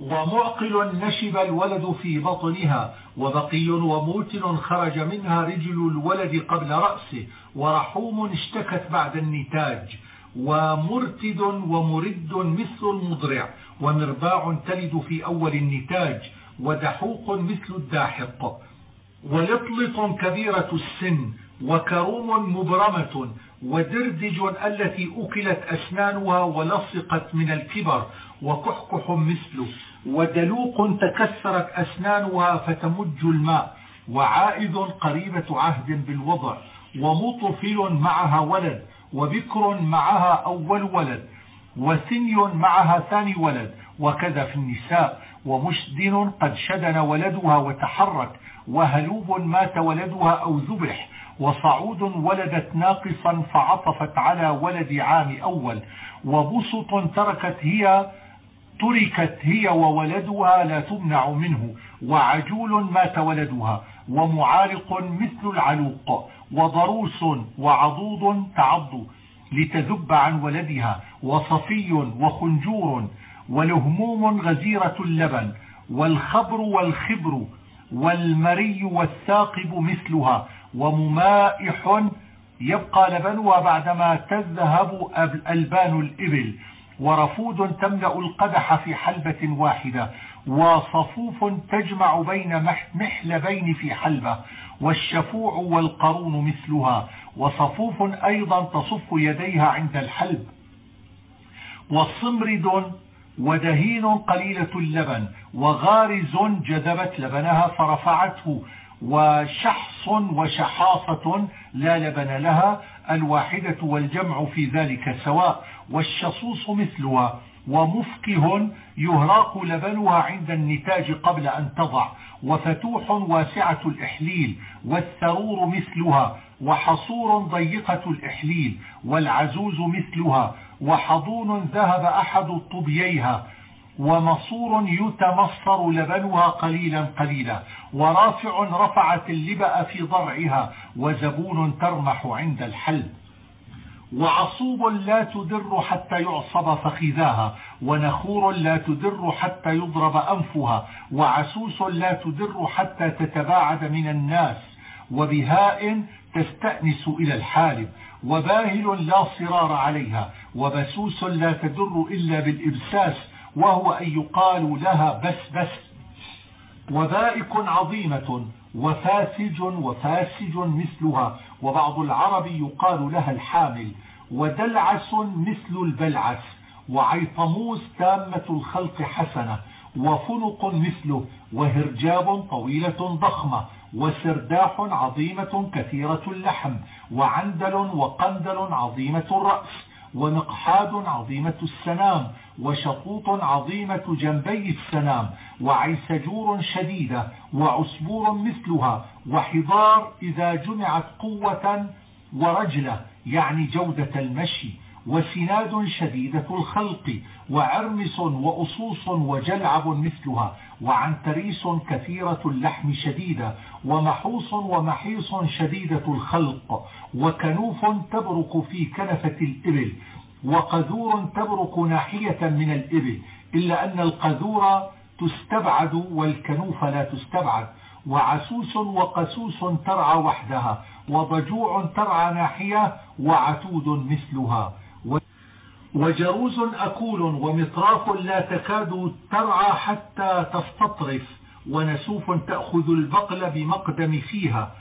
ومعقل نشب الولد في بطنها وبقي وموتن خرج منها رجل الولد قبل رأسه ورحوم اشتكت بعد النتاج ومرتد ومرد مثل المضرع ومرباع تلد في أول النتاج ودحوق مثل الداحق ولطلط كبيرة السن وكروم مبرمة ودردج التي أكلت أسنانها ولصقت من الكبر وكحكح مثله ودلوق تكسرت أسنانها فتمج الماء وعائد قريبة عهد بالوضع. ومطفل معها ولد وبكر معها أول ولد وثني معها ثاني ولد وكذا في النساء. ومشدن قد شدن ولدها وتحرك وهلوب مات ولدها أو ذبح. وصعود ولدت ناقصا فعطفت على ولد عام أول. وبسط تركت هي تركت هي وولدها لا تمنع منه وعجول مات ولدها ومعارق مثل العلوق وضروس وعضوض تعض لتذب عن ولدها وصفي وخنجور ولهموم غزيرة اللبن والخبر والخبر والمري والثاقب مثلها وممائح يبقى لبنها بعدما تذهب ألبان الإبل. ورفود تملأ القدح في حلبة واحدة وصفوف تجمع بين محلبين في حلبة والشفوع والقرون مثلها وصفوف أيضا تصف يديها عند الحلب. وصمرد ودهين قليلة اللبن وغارز جذبت لبنها فرفعته وشحص وشحاصة لا لبن لها الواحدة والجمع في ذلك سواء. والشصوص مثلها ومفكه يهراق لبنها عند النتاج قبل أن تضع وفتوح واسعة الإحليل والثرور مثلها وحصور ضيقة الإحليل والعزوز مثلها وحضون ذهب أحد طبييها ومصور يتمصر لبنها قليلا قليلا ورافع رفعت اللبأ في ضرعها وزبون ترمح عند الحلب. وعصوب لا تدر حتى يعصب فخذاها ونخور لا تدر حتى يضرب أنفها وعسوس لا تدر حتى تتباعد من الناس وبهاء تستأنس إلى الحالب وباهل لا صرار عليها وبسوس لا تدر إلا بالإبساس وهو أن يقال لها بس بس. وبائك عظيمة وفاسج وفاسج مثلها وبعض العرب يقال لها الحامل ودلعس مثل البلعس وعيطموس تامة الخلق حسنة وفنق مثله وهرجاب طويلة ضخمة وسرداح عظيمة كثيرة اللحم وعندل وقندل عظيمة الرأس. ومقحاد عظيمة السنام وشطوط عظيمة جنبي السنام وعيسجور شديدة وعسبور مثلها وحضار إذا جمعت قوة ورجلة يعني جودة المشي وسناد شديدة الخلق وعرمس وأصوص وجلعب مثلها وعنتريس كثيرة اللحم شديدة ومحوص ومحيص شديدة الخلق وكنوف تبرق في كنفة الإبل وقذور تبرق ناحية من الإبل إلا أن القذور تستبعد والكنوف لا تستبعد وعسوس وقسوس ترعى وحدها وضجوع ترعى ناحية وعتود مثلها. وجروز أكول ومطراف لا تكاد ترعى حتى تستطرف ونسوف تأخذ البقل بمقدم فيها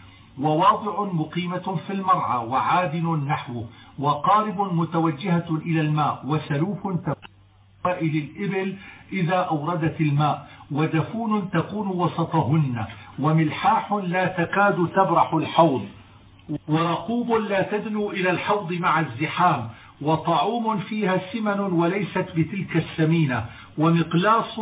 وواضع مقيمة في المرعى وعادن نحو وقارب متوجهة إلى الماء وسلوف إلى الإبل إذا أوردت الماء ودفون تكون وسطهن وملحاح لا تكاد تبرح الحوض ورقوب لا تدنو إلى الحوض مع الزحام وطعوم فيها سمن وليست بتلك السمينة ومقلاص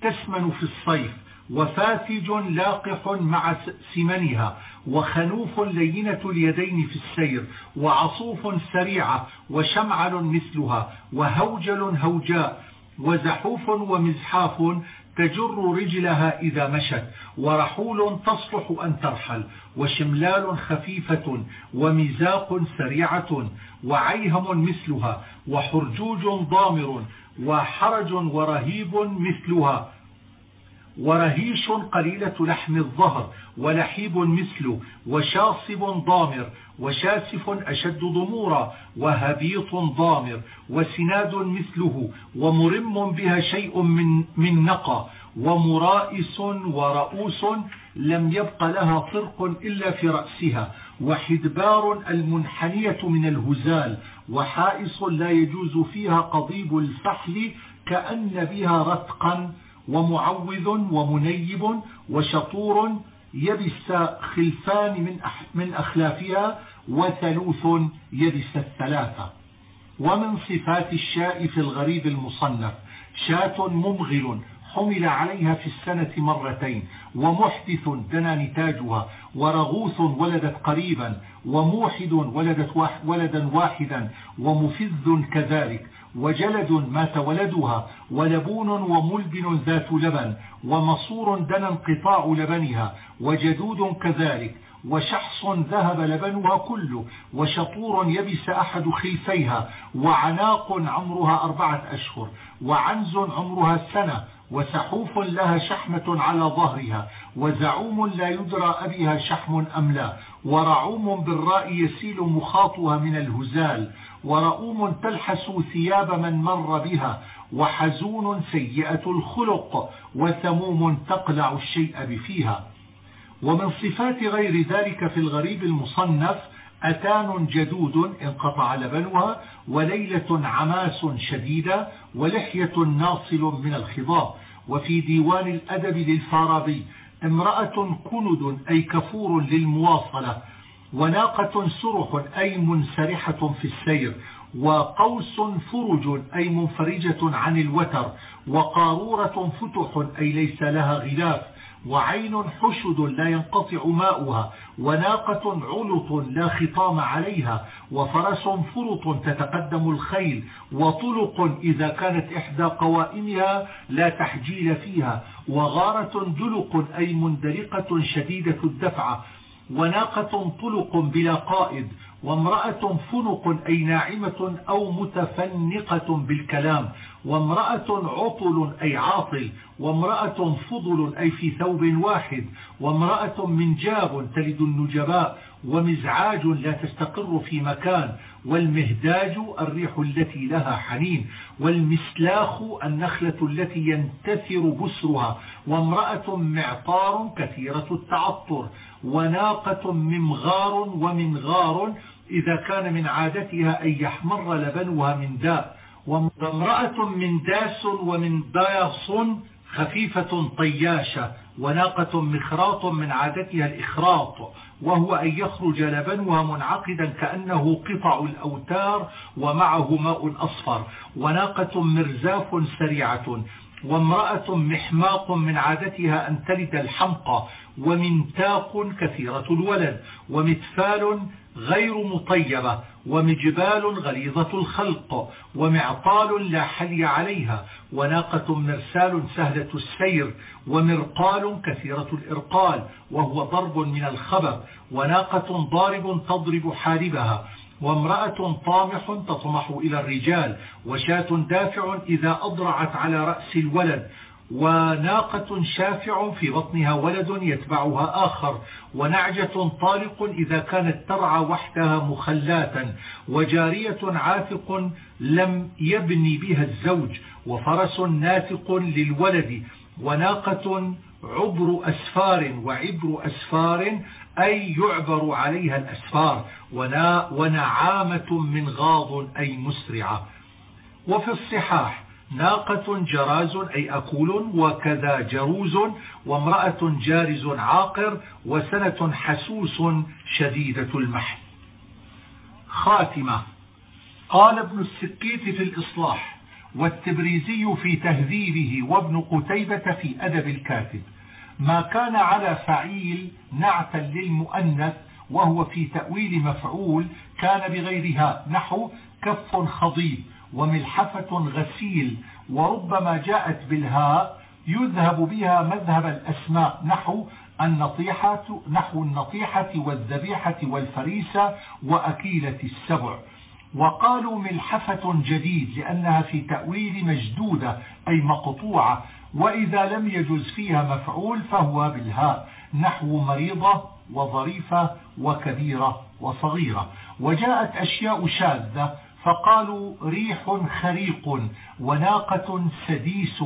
تسمن في الصيف وفاتج لاقح مع سمنها وخنوف لينة اليدين في السير وعصوف سريعة وشمعل مثلها وهوجل هوجاء وزحوف ومزحاف تجر رجلها إذا مشت ورحول تصلح أن ترحل وشملال خفيفة ومزاق سريعة وعيهم مثلها وحرجوج ضامر وحرج ورهيب مثلها ورهيش قليلة لحم الظهر ولحيب مثله وشاصب ضامر وشاسف أشد ضمورا وهبيط ضامر وسناد مثله ومرم بها شيء من, من نقى ومرائس ورؤوس لم يبق لها طرق إلا في رأسها وحدبار المنحنية من الهزال وحائص لا يجوز فيها قضيب الفحل كأن بها رتقا ومعوذ ومنيب وشطور يبس خلفان من من أخلافها وثلوث يبس الثلاثة ومن صفات الشاء في الغريب المصنف. شاة ممغل حمل عليها في السنة مرتين ومحدث دنا نتاجها ورغوث ولدت قريبا وموحد ولدت ولدا واحدا ومفذ كذلك. وجلد مات ولدها ولبون وملبن ذات لبن ومصور دنا انقطاع لبنها وجدود كذلك وشحص ذهب لبنها كله وشطور يبس أحد خلفيها وعناق عمرها أربعة أشهر وعنز عمرها سنة وسحوف لها شحمة على ظهرها وزعوم لا يدرى أبيها شحم أم لا ورعوم بالراء يسيل مخاطها من الهزال ورؤوم تلحس ثياب من مر بها وحزون سيئة الخلق وثموم تقلع الشيء بفيها. ومن صفات غير ذلك في الغريب المصنف أتان جدود انقطع لبنها وليلة عماس شديدة ولحية ناصل من الخضاب. وفي ديوان الأدب للفارابي امرأة كند أي كفور للمواصلة وناقة سرح أي منسرحة في السير وقوس فرج أي منفرجة عن الوتر وقارورة فتح أي ليس لها غلاف وعين حشد لا ينقطع ماؤها وناقة علط لا خطام عليها وفرس فرط تتقدم الخيل وطلق إذا كانت إحدى قوائمها لا تحجيل فيها وغارة دلق أي مندلقة شديدة الدفعة وناقة طلق بلا قائد وامرأة فنق أي ناعمة أو متفنقة بالكلام وامرأة عطل أي عاطل وامرأة فضل أي في ثوب واحد وامرأة منجاب تلد النجباء ومزعاج لا تستقر في مكان والمهداج الريح التي لها حنين والمسلاخ النخلة التي ينتثر بسرها وامرأة معطار كثيرة التعطر وناقة ممغار ومنغار إذا كان من عادتها أن يحمر لبنها من داء. وامرأة من داس ومن داس خفيفة طياشة. وناقة مخراط من عادتها الإخراط. وهو أن يخرج لبنها منعقدا كأنه قطع الأوتار ومعه ماء أصفر. وناقة مرزاف سريعة. وامرأة محماق من عادتها أن تلد الحمقى. ومنتاق كثيرة الولد ومتفال غير مطيبة ومجبال غليظة الخلق ومعطال لا حلي عليها وناقة مرسال سهلة السير ومرقال كثيرة الإرقال وهو ضرب من الخبر وناقة ضارب تضرب حاربها وامرأة طامح تطمح إلى الرجال وشاة دافع إذا أضرعت على رأس الولد وناقة شافع في بطنها ولد يتبعها آخر ونعجة طالق إذا كانت ترعى وحدها مخلاتا وجارية عاتق لم يبني بها الزوج وفرس ناتق للولد وناقة عبر أسفار وعبر أسفار أي يعبر عليها الأسفار ونعامة من غاض أي مسرعة. وفي الصحاح ناقة جراز أي أكول وكذا جروز وامرأة جارز عاقر وسنة حسوس شديدة المحن خاتمة. قال ابن السكيت في الإصلاح والتبريزي في تهذيبه وابن قتيبة في أدب الكاتب ما كان على فعيل نعتا للمؤنث وهو في تأويل مفعول كان بغيرها نحو كف خضيب. وملحفة غسيل وربما جاءت بالهاء يذهب بها مذهب الأسماء نحو النطيحة نحو النطيحة والذبيحة والفريسة وأكيلة السبع. وقالوا ملحفة جديد لأنها في تأويل مجدودة أي مقطوعة وإذا لم يجز فيها مفعول فهو بالهاء نحو مريضة وظريفة وكبيرة وصغيرة. وجاءت أشياء شاذة فقالوا ريح خريق وناقة سديس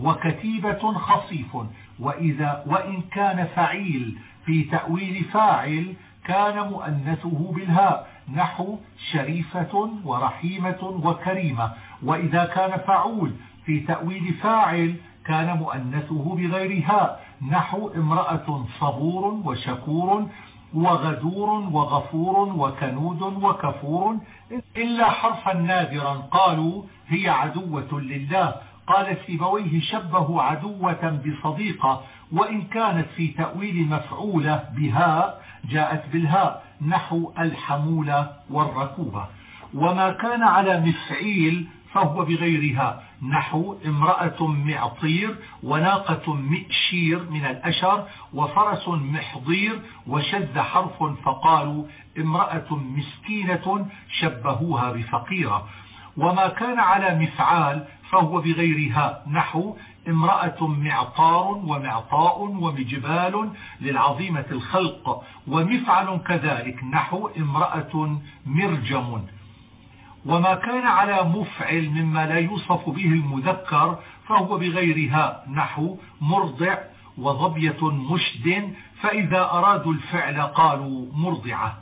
وكتيبة خصيف وإذا وإن كان فعيل في تأويل فاعل كان مؤنثه بالهاء نحو شريفة ورحيمة وكريمة وإذا كان فعول في تأويل فاعل كان مؤنثه بغير هاء نحو امرأة صبور وشكور وغدور وغفور وكنود وكفور إلا حرفا نادرا قالوا هي عدوة لله. قال سيبويه شبه عدوة بصديقة وإن كانت في تأويل مفعولة بها جاءت بالهاء نحو الحمولة والركوبة. وما كان على مفعيل فهو بغيرها. نحو امرأة معطير وناقة مئشير من الأشر وفرس محضير وشذ حرف فقالوا امرأة مسكينة شبهوها بفقيرة. وما كان على مفعال فهو بغيرها. نحو امرأة معطار ومعطاء ومجبال للعظيمة الخلق. ومفعل كذلك. نحو امرأة مرجم. وما كان على مفعل مما لا يوصف به المذكر فهو بغيرها نحو مرضع وظبية مشد فإذا أرادوا الفعل قالوا مرضعة.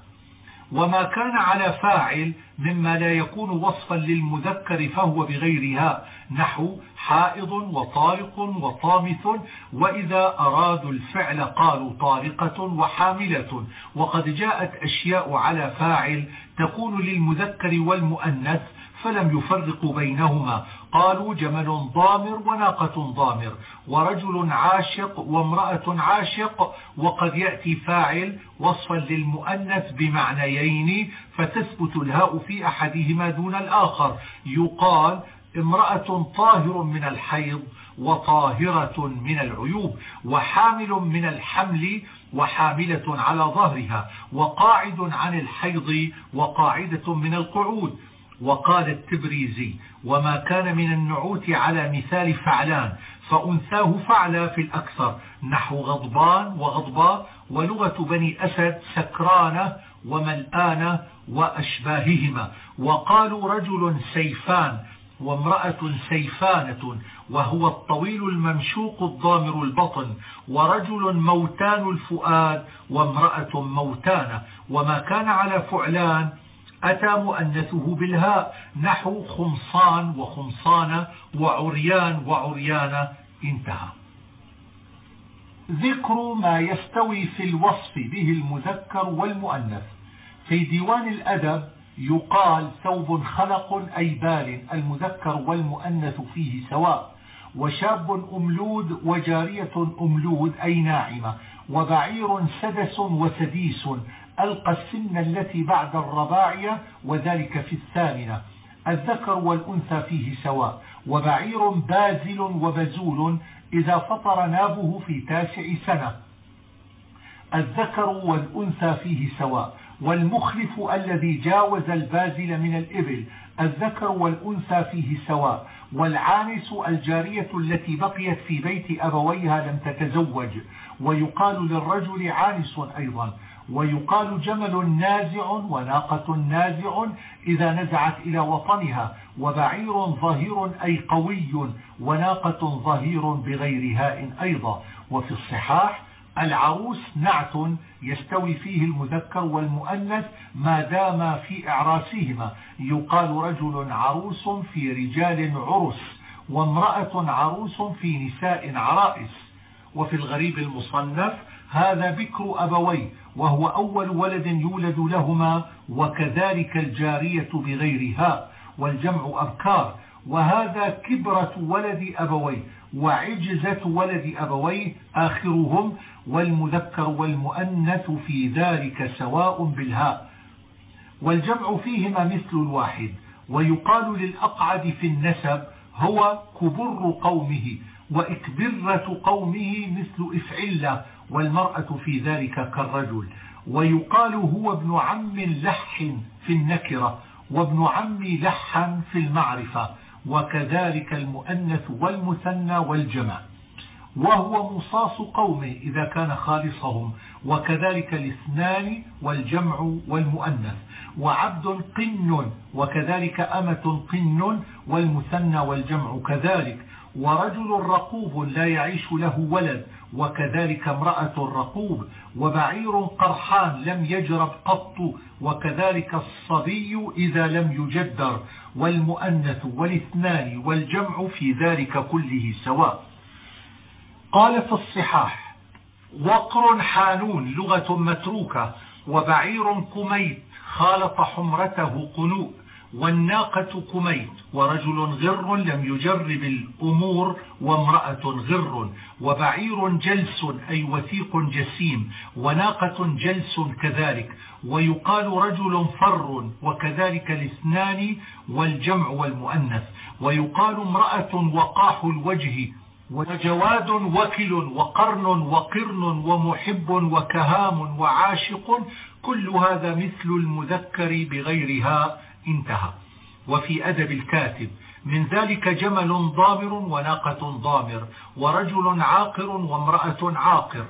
وما كان على فاعل مما لا يكون وصفا للمذكر فهو بغيرها نحو حائض وطارق وطامث وإذا أرادوا الفعل قالوا طارقة وحاملة. وقد جاءت أشياء على فاعل تكون للمذكر والمؤنث فلم يفرقوا بينهما. قالوا جمل ضامر وناقة ضامر. ورجل عاشق وامرأة عاشق وقد يأتي فاعل وصفا للمؤنث بمعنيين فتثبت الهاء في أحدهما دون الآخر. يقال امرأة طاهر من الحيض وطاهرة من العيوب وحامل من الحمل وحاملة على ظهرها وقاعد عن الحيض وقاعدة من القعود. وقال التبريزي وما كان من النعوت على مثال فعلان فأنثاه فعلا في الأكثر نحو غضبان وغضباء ولغة بني أسد سكرانة وملآنة وأشباههما. وقالوا رجل سيفان وامرأة سيفانة وهو الطويل الممشوق الضامر البطن ورجل موتان الفؤاد وامرأة موتانة. وما كان على فعلان أتى مؤنثه بالهاء نحو خمصان وخمصانة وعريان وعريانة انتهى. ذكر ما يستوي في الوصف به المذكر والمؤنث. في ديوان الأدب يقال ثوب خلق أي بال المذكر والمؤنث فيه سواء. وشاب أملود وجارية أملود أي ناعمة. وبعير سدس وسديس. ألقى السن التي بعد الرباعية وذلك في الثامنة. الذكر والأنثى فيه سواء. وبعير بازل وبزول إذا فطر نابه في تاسع سنة. الذكر والأنثى فيه سواء. والمخلف الذي جاوز البازل من الإبل الذكر والأنثى فيه سواء والعانس الجارية التي بقيت في بيت أبويها لم تتزوج ويقال للرجل عانس أيضا ويقال جمل نازع وناقة نازع إذا نزعت إلى وطنها وبعير ظهير أي قوي وناقة ظهير بغير هاء أيضا وفي الصحاح العروس نعت يستوي فيه المذكر والمؤنث ما دام في إعراسهما. يقال رجل عروس في رجال عرس وامرأة عروس في نساء عرائس. وفي الغريب المصنف هذا بكر أبوي وهو أول ولد يولد لهما وكذلك الجارية بغيرها والجمع أبكار. وهذا كبرة ولد أبوي وعجزة ولد أبويه آخرهم والمذكر والمؤنث في ذلك سواء بالهاء. والجمع فيهما مثل الواحد ويقال للأقعد في النسب هو كبر قومه وإكبرة قومه مثل إفعلة والمرأة في ذلك كالرجل. ويقال هو ابن عم لح في النكرة وابن عم لحا في المعرفة وكذلك المؤنث والمثنى والجمع. وهو مصاص قومه إذا كان خالصهم وكذلك الاثنان والجمع والمؤنث. وعبد قن وكذلك أمة قن والمثنى والجمع كذلك. ورجل رقوب لا يعيش له ولد وكذلك امرأة رقوب. وبعير قرحان لم يجرب قط وكذلك الصبي إذا لم يجدر. والمؤنث والاثنان والجمع في ذلك كله سواء. قال في الصحاح وقر حانون لغة متروكة وبعير كميت خالط حمرته قنوء والناقة كميت ورجل غر لم يجرب الأمور وامرأة غر وبعير جلس أي وثيق جسيم وناقة جلس كذلك ويقال رجل فر وكذلك الاثنان والجمع والمؤنث ويقال امرأة وقاح الوجه وجواد وكل وقرن وقرن ومحب وكهام وعاشق كل هذا مثل المذكر بغيرها انتهى. وفي أدب الكاتب من ذلك جمل ضامر وناقة ضامر ورجل عاقر وامرأة عاقر.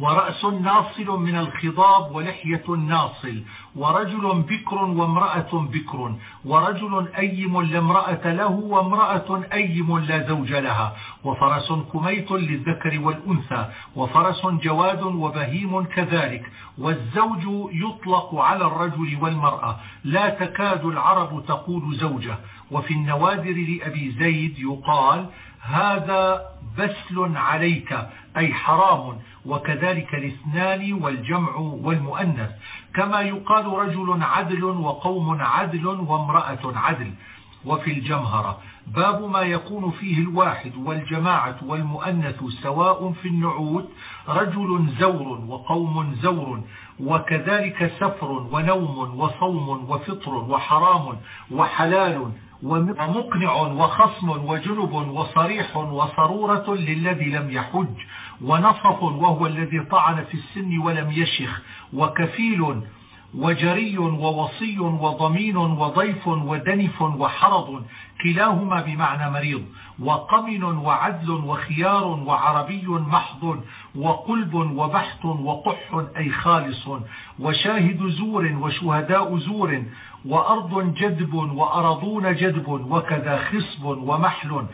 ورأس ناصل من الخضاب ولحية ناصل ورجل بكر وامرأة بكر ورجل أيم لامرأة له وامرأة أيم لا زوج لها وفرس كميت للذكر والأنثى وفرس جواد وبهيم كذلك والزوج يطلق على الرجل والمرأة لا تكاد العرب تقول زوجة. وفي النوادر لأبي زيد يقال هذا بسل عليك أي حرام وكذلك الاثنان والجمع والمؤنث. كما يقال رجل عدل وقوم عدل وامرأة عدل. وفي الجمهرة باب ما يكون فيه الواحد والجماعة والمؤنث سواء في النعوت رجل زور وقوم زور وكذلك سفر ونوم وصوم وفطر وحرام وحلال ومقنع وخصم وجنب وصريح وصرورة للذي لم يحج. ونصف وهو الذي طعن في السن ولم يشخ وكفيل وجري ووصي وضمين وضيف ودنف وحرض كلاهما بمعنى مريض وقمن وعدل وخيار وعربي محض وقلب وبحث وقح أي خالص وشاهد زور وشهداء زور وأرض جدب وأرضون جدب وكذا خصب ومحل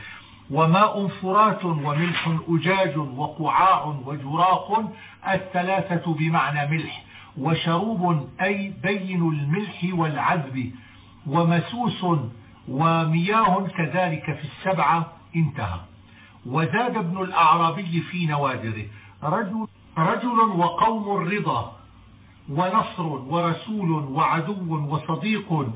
وماء فرات وملح أجاج وقعاع وجراق الثلاثة بمعنى ملح. وشروب أي بين الملح والعذب ومسوس ومياه كذلك في السبعة انتهى. وزاد ابن الأعرابي في نوادره رجل, رجل وقوم الرضا ونصر ورسول وعدو وصديق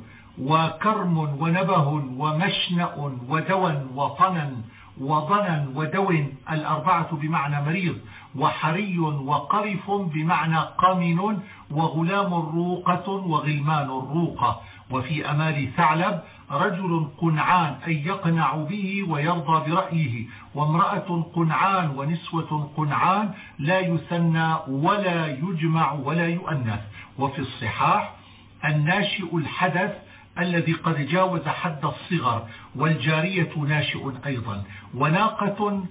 وكرم ونبه ومشنأ ودوى وطنا وضنا ودو الأربعة بمعنى مريض وحري وقرف بمعنى قمن وغلام روقة وغلمان الروقة وفي أمال ثعلب رجل قنعان أي يقنع به ويرضى برأيه وامرأة قنعان ونسوة قنعان لا يثنى ولا يجمع ولا يؤنث. وفي الصحاح الناشئ الحدث الذي قد جاوز حد الصغر والجارية ناشئ أيضا. وناقة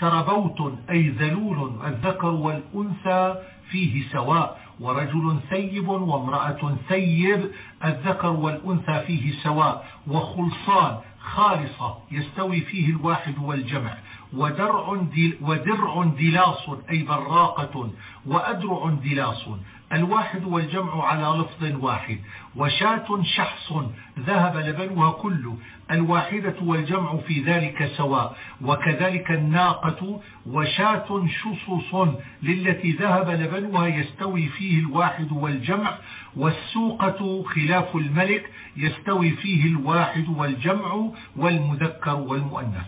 تربوت أي ذلول الذكر والأنثى فيه سواء. ورجل ثيب وامرأة ثيب الذكر والأنثى فيه سواء. وخلصان خالصة يستوي فيه الواحد والجمع. ودرع, ودرع دلاص أي براقة. وأدرع دلاص. الواحد والجمع على لفظ واحد. وشاة شحص ذهب لبنها كله. الواحدة والجمع في ذلك سواء. وكذلك الناقة وشاة شصص للتي ذهب لبنها يستوي فيه الواحد والجمع. والسوقة خلاف الملك يستوي فيه الواحد والجمع والمذكر والمؤنث.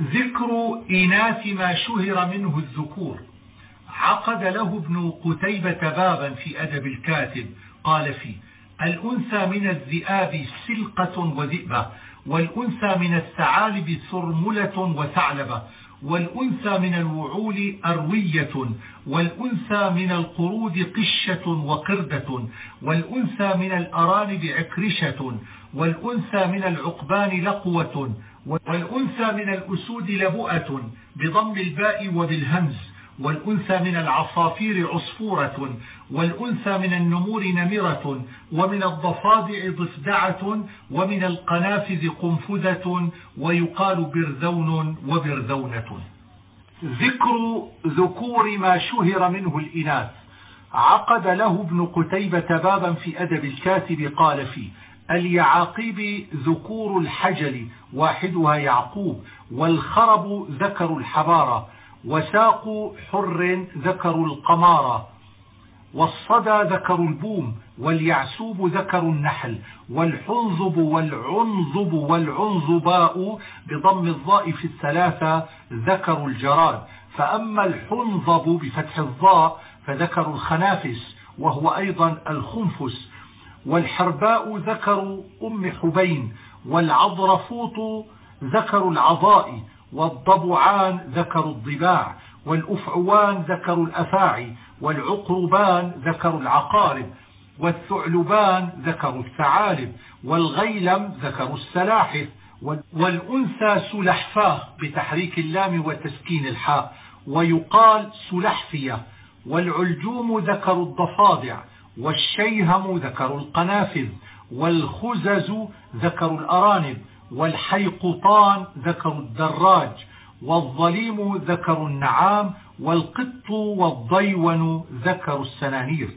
ذكر إناث ما شهر منه الذكور. عقد له ابن قتيبة بابا في أدب الكاتب قال فيه الأنثى من الذئاب سلقة وذئبة والأنثى من الثعالب ثرملة وثعلبة والأنثى من الوعول أروية والأنثى من القرود قشة وقردة والأنثى من الأرانب عكرشة والأنثى من العقبان لقوة والأنثى من الأسود لبؤة بضم الباء وبالهمز. والأنثى من العصافير عصفورة والأنثى من النمور نمرة ومن الضفادع ضفدعة ومن القنافذ قنفذة ويقال برذون وبرذونة. ذكر ذكور ما شهر منه الإناث. عقد له ابن قتيبة بابا في أدب الكاتب قال فيه اليعاقيب ذكور الحجل واحدها يعقوب والخرب ذكر الحبارة وساق حر ذكر القمارة والصدى ذكر البوم واليعسوب ذكر النحل والحنظب والعنظب والعنظباء بضم الضاء في الثلاثة ذكر الجراد. فأما الحنظب بفتح الضاء فذكر الخنافس وهو أيضا الخنفس. والحرباء ذكر أم حبين والعضرفوط ذكر العضاء والضبعان ذكر الضباع والأفعوان ذكر الأفاعي والعقربان ذكر العقارب والثعلبان ذكر الثعالب والغيلم ذكر السلاحف والأنثى سلحفاة بتحريك اللام وتسكين الحاء ويقال سلحفية والعلجوم ذكر الضفادع والشيهم ذكر القنافذ والخزز ذكر الأرانب والحيقطان ذكر الدراج والظليم ذكر النعام والقط والضيون ذكر السنانير.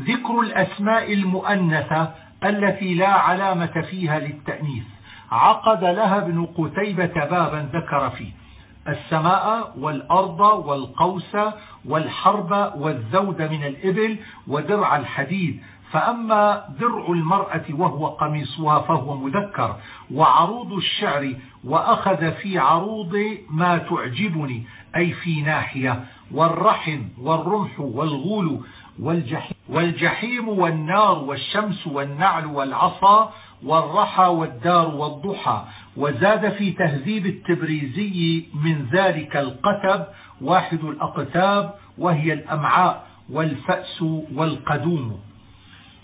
ذكر الأسماء المؤنثة التي لا علامة فيها للتأنيث. عقد لها ابن قتيبة بابا ذكر فيه. السماء والأرض والقوس والحرب والذود من الإبل ودرع الحديد. فأما درع المرأة وهو قميصها فهو مذكر. وعروض الشعر وأخذ في عروض ما تعجبني أي في ناحية. والرحم والرمح والغول والجحيم, والنار والشمس والنعل والعصا والرحى والدار والضحى. وزاد في تهذيب التبريزي من ذلك القتب واحد الأقتاب وهي الأمعاء والفأس والقدوم.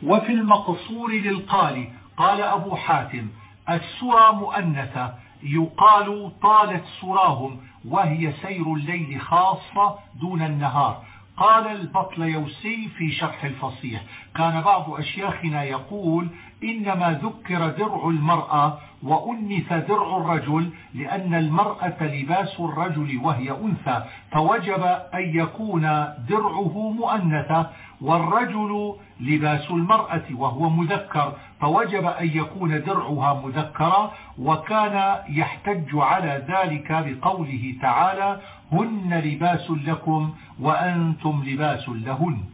وفي المقصور للقال قال أبو حاتم السرى مؤنثة يقال طالت سراهم وهي سير الليل خاصة دون النهار. قال البطل يوسي في شرح الفصيح. كان بعض أشياخنا يقول إنما ذكر درع المرأة وأنث درع الرجل لأن المرأة لباس الرجل وهي أنثى فوجب أن يكون درعه مؤنثة والرجل لباس المرأة وهو مذكر فوجب أن يكون درعها مذكرا وكان يحتج على ذلك بقوله تعالى هن لباس لكم وأنتم لباس لهن.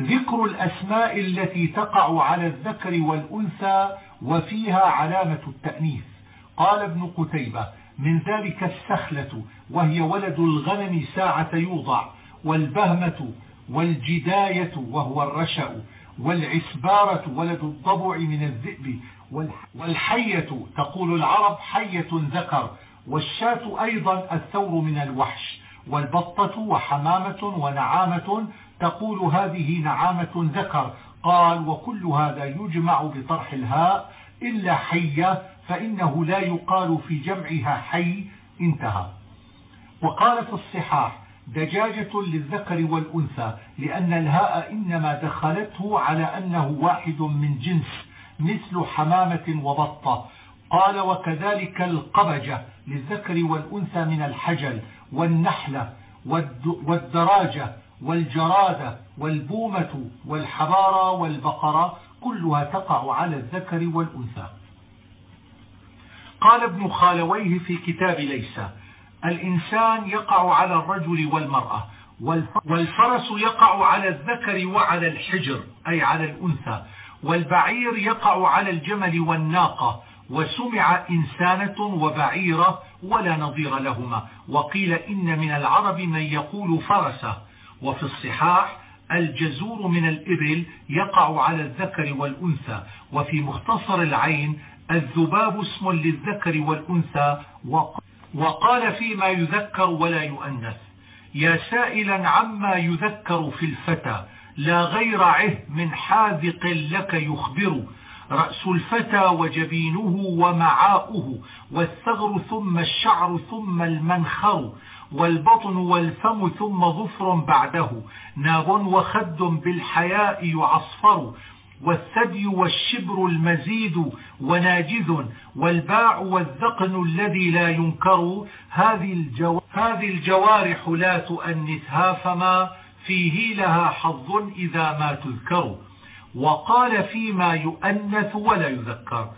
ذكر الأسماء التي تقع على الذكر والأنثى وفيها علامة التأنيث. قال ابن قتيبة من ذلك السخلة وهي ولد الغنم ساعة يوضع والبهمة والجداية وهو الرشأ والعسبارة ولد الضبع من الذئب والحية تقول العرب حية ذكر والشاة أيضا الثور من الوحش والبطة وحمامة ونعامة تقول هذه نعامة ذكر قال وكل هذا يجمع بطرح الهاء إلا حية فإنه لا يقال في جمعها حي انتهى. وقال في الصحاح دجاجة للذكر والأنثى لأن الهاء إنما دخلته على أنه واحد من جنس مثل حمامة وبطة. قال وكذلك القبجة للذكر والأنثى من الحجل والنحلة والدراجة والجرادة والبومة والحبارة والبقرة كلها تقع على الذكر والأنثى. قال ابن خالويه في كتاب ليس الإنسان يقع على الرجل والمرأة والفرس يقع على الذكر وعلى الحجر أي على الأنثى والبعير يقع على الجمل والناقة وسمع إنسانة وبعيرة ولا نظير لهما. وقيل إن من العرب من يقول فرسة. وفي الصحاح الجزور من الإبل يقع على الذكر والأنثى. وفي مختصر العين الذباب اسم للذكر والأنثى. وقال فيما يذكر ولا يؤنث. يا سائلا عما يذكر في الفتى. لا غير عه من حاذق لك يخبر. رأس الفتى وجبينه ومعاؤه والثغر ثم الشعر ثم المنخر والبطن والفم ثم ظفر بعده ناب وخد بالحياء يعصفر والثدي والشبر المزيد وناجذ والباع والذقن الذي لا ينكر. هذه, هذه الجوارح لا تؤنثها فما فيه لها حظ إذا ما تذكر. وقال فيما يؤنث ولا يذكر.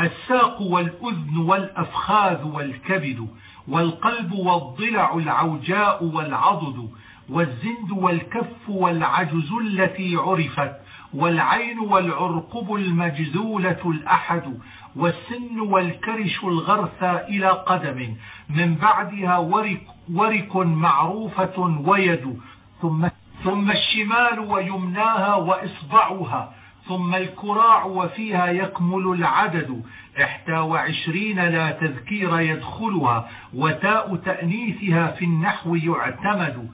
الساق والأذن والأفخاذ والكبد والقلب والضلع العوجاء والعضد والزند والكف والعجز التي عرفت والعين والعرقب المجذولة الأحد والسن والكرش الغرثى إلى قدم. من بعدها ورك, ورك معروفة ويد. ثم, ثم الشمال ويمناها وإصبعها ثم الكراع وفيها يكمل العدد احتى وعشرين لا تذكير يدخلها وتاء تأنيثها في النحو يعتمد.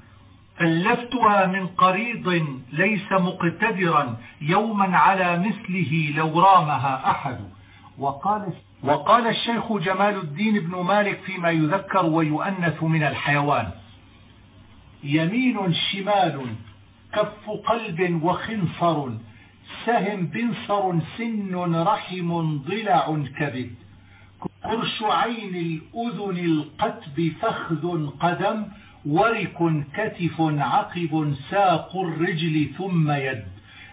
ألفتها من قريض ليس مقتدرا يوما على مثله لو رامها أحد. وقال, وقال الشيخ جمال الدين بن مالك فيما يذكر ويؤنث من الحيوان. يمين شمال كف قلب وخنصر سهم بنصر سن رحم ضلع كبد قرش عين الأذن القتب فخذ قدم ورك كتف عقب ساق الرجل ثم يد.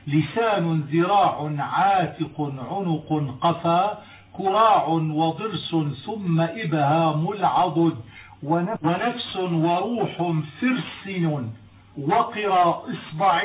لسان ذراع عاتق عنق قفا كراع وضرس ثم إبهام العضد ونفس وروح فرسن وقرى إصبع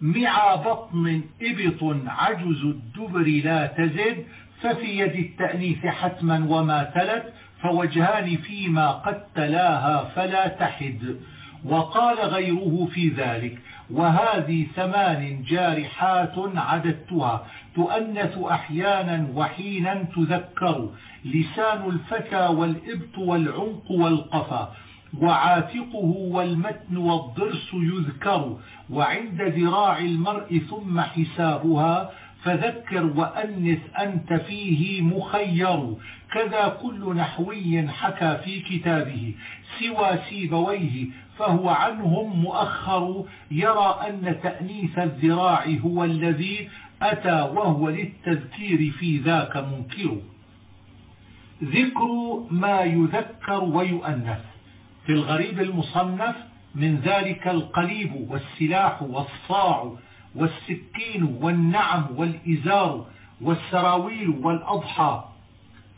مع بطن إبط عجز الدبر لا تزد ففي يد التأنيث حتما وما تلت فوجهان فيما قد تلاها فلا تحد. وقال غيره في ذلك وهذه ثمان جارحات عددتها تؤنث أحيانا وحينا تذكر. لسان الفتى والإبط والعنق والقفا وعاتقه والمتن والضرس يذكر وعند ذراع المرء ثم حسابها فذكر وأنث أنت فيه مخير. كذا كل نحوي حكى في كتابه سوى سيبويه فهو عنهم مؤخر. يرى أن تأنيث الذراع هو الذي أتى وهو للتذكير في ذاك منكر. ذكر ما يذكر ويؤنث. في الغريب المصنف من ذلك القليب والسلاح والصاع والسكين والنعم والإزار والسراويل والأضحى.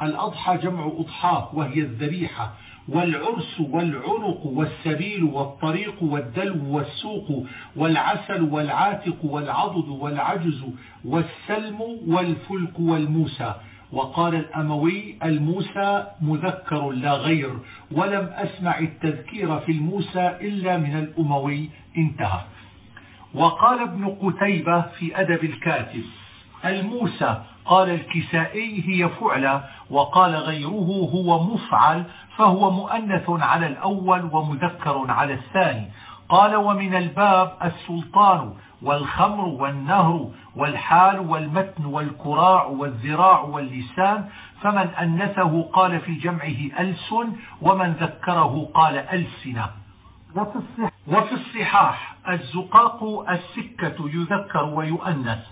الأضحى جمع أضحاه وهي الذبيحة. والعرس والعنق والسبيل والطريق والدلو والسوق والعسل والعاتق والعضد والعجز والسلم والفلك والموسى. وقال الأموي الموسى مذكر لا غير ولم أسمع التذكير في الموسى إلا من الأموي انتهى. وقال ابن قتيبة في أدب الكاتب الموسى قال الكسائي هي فعلة وقال غيره هو مفعل فهو مؤنث على الأول ومذكر على الثاني. قال ومن الباب السلطان والخمر والنهر والحال والمتن والكراع والذراع واللسان فمن أنثه قال في جمعه ألسن ومن ذكره قال ألسنة. وفي الصحاح الزقاق السكة يذكر ويؤنث.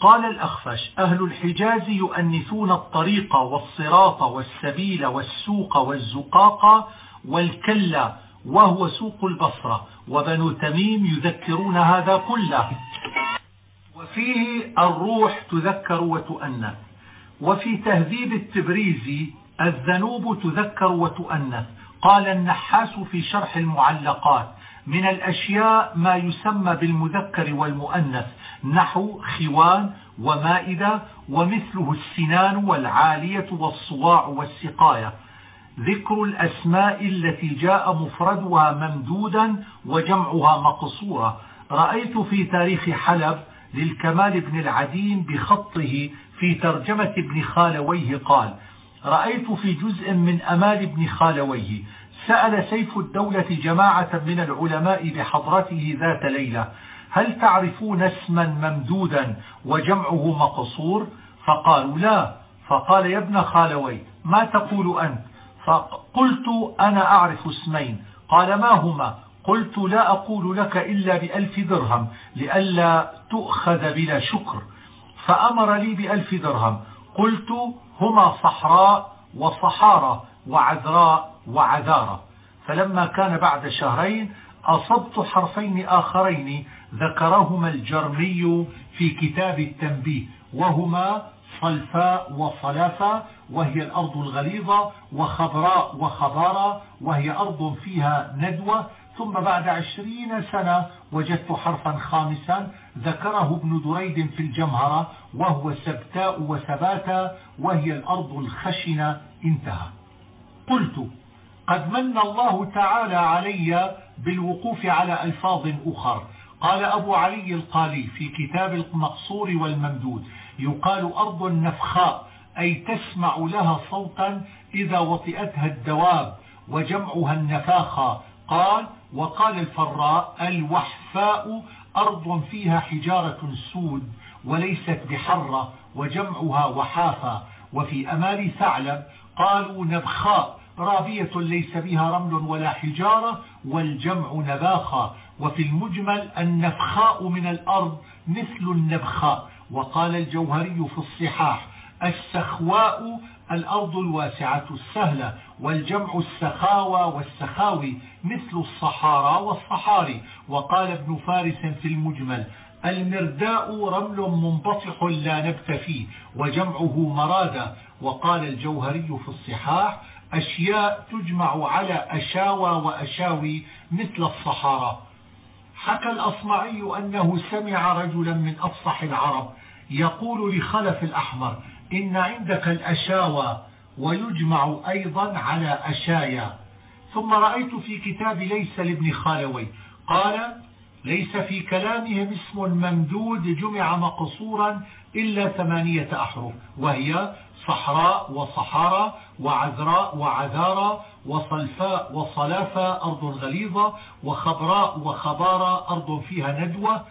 قال الأخفش أهل الحجاز يؤنثون الطريق والصراط والسبيل والسوق والزقاق والكلا وهو سوق البصرة وبنو تميم يذكرون هذا كله. وفيه الروح تذكر وتؤنث. وفي تهذيب التبريزي الذنوب تذكر وتؤنث. قال النحاس في شرح المعلقات من الأشياء ما يسمى بالمذكر والمؤنث نحو خوان ومائدة ومثله السنان والعالية والصواع والسقاية. ذكر الأسماء التي جاء مفردها ممدودا وجمعها مقصورة. رأيت في تاريخ حلب للكمال بن العديم بخطه في ترجمة ابن خالويه قال رأيت في جزء من أمال ابن خالويه سأل سيف الدولة جماعة من العلماء بحضرته ذات ليلة هل تعرفون اسما ممدودا وجمعه مقصور؟ فقالوا لا. فقال يا ابن خالوي ما تقول أنت؟ فقلت أنا أعرف اسمين قال ما هما؟ قلت لا أقول لك إلا بألف درهم لئلا تؤخذ بلا شكر. فأمر لي بألف درهم. قلت هما صحراء وصحارى وعذراء وعذارة. فلما كان بعد شهرين أصبت حرفين آخرين ذكرهما الجرمي في كتاب التنبيه وهما صلفاء وصلافة وهي الأرض الغليظة وخضراء وخضارة وهي أرض فيها ندوة. ثم بعد عشرين سنة وجدت حرفا خامسا ذكره ابن دريد في الجمهرة وهو سبتاء وسباتا وهي الأرض الخشنة. انتهى. قلت قد من الله تعالى علي بالوقوف على ألفاظ أخر. قال أبو علي القالي في كتاب المقصور والممدود يقال أرض نفخاء أي تسمع لها صوتا إذا وطئتها الدواب وجمعها النفاخة. قال وقال الفراء الوحفاء أرض فيها حجارة سود وليست بحرة وجمعها وحافة. وفي أمال ثعلب قالوا نبخاء رابية ليس بها رمل ولا حجارة والجمع نباخة. وفي المجمل النفخاء من الأرض مثل النبخاء. وقال الجوهري في الصحاح السخواء الأرض الواسعة السهلة والجمع السخاوى والسخاوي مثل الصحارى والصحاري. وقال ابن فارس في المجمل المرداء رمل منبطح لا نبت فيه وجمعه مرادة وقال الجوهري في الصحاح أشياء تجمع على أشاوى وأشاوي مثل الصحارى. حكى الأصمعي أنه سمع رجلا من أفصح العرب يقول لخلف الأحمر إن عندك الأشاوى ويجمع أيضا على أشايا. ثم رأيت في كتاب ليس لابن خالوي. قال ليس في كلامهم اسم ممدود جمع مقصورا إلا ثمانية أحرف وهي صحراء وصحارى وعذراء وعذارى وصلفاء وصلافة أرض غليظة وخضراء وخضارى أرض فيها ندوة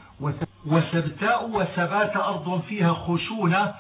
وسبتاء وسبات أرض فيها خشونة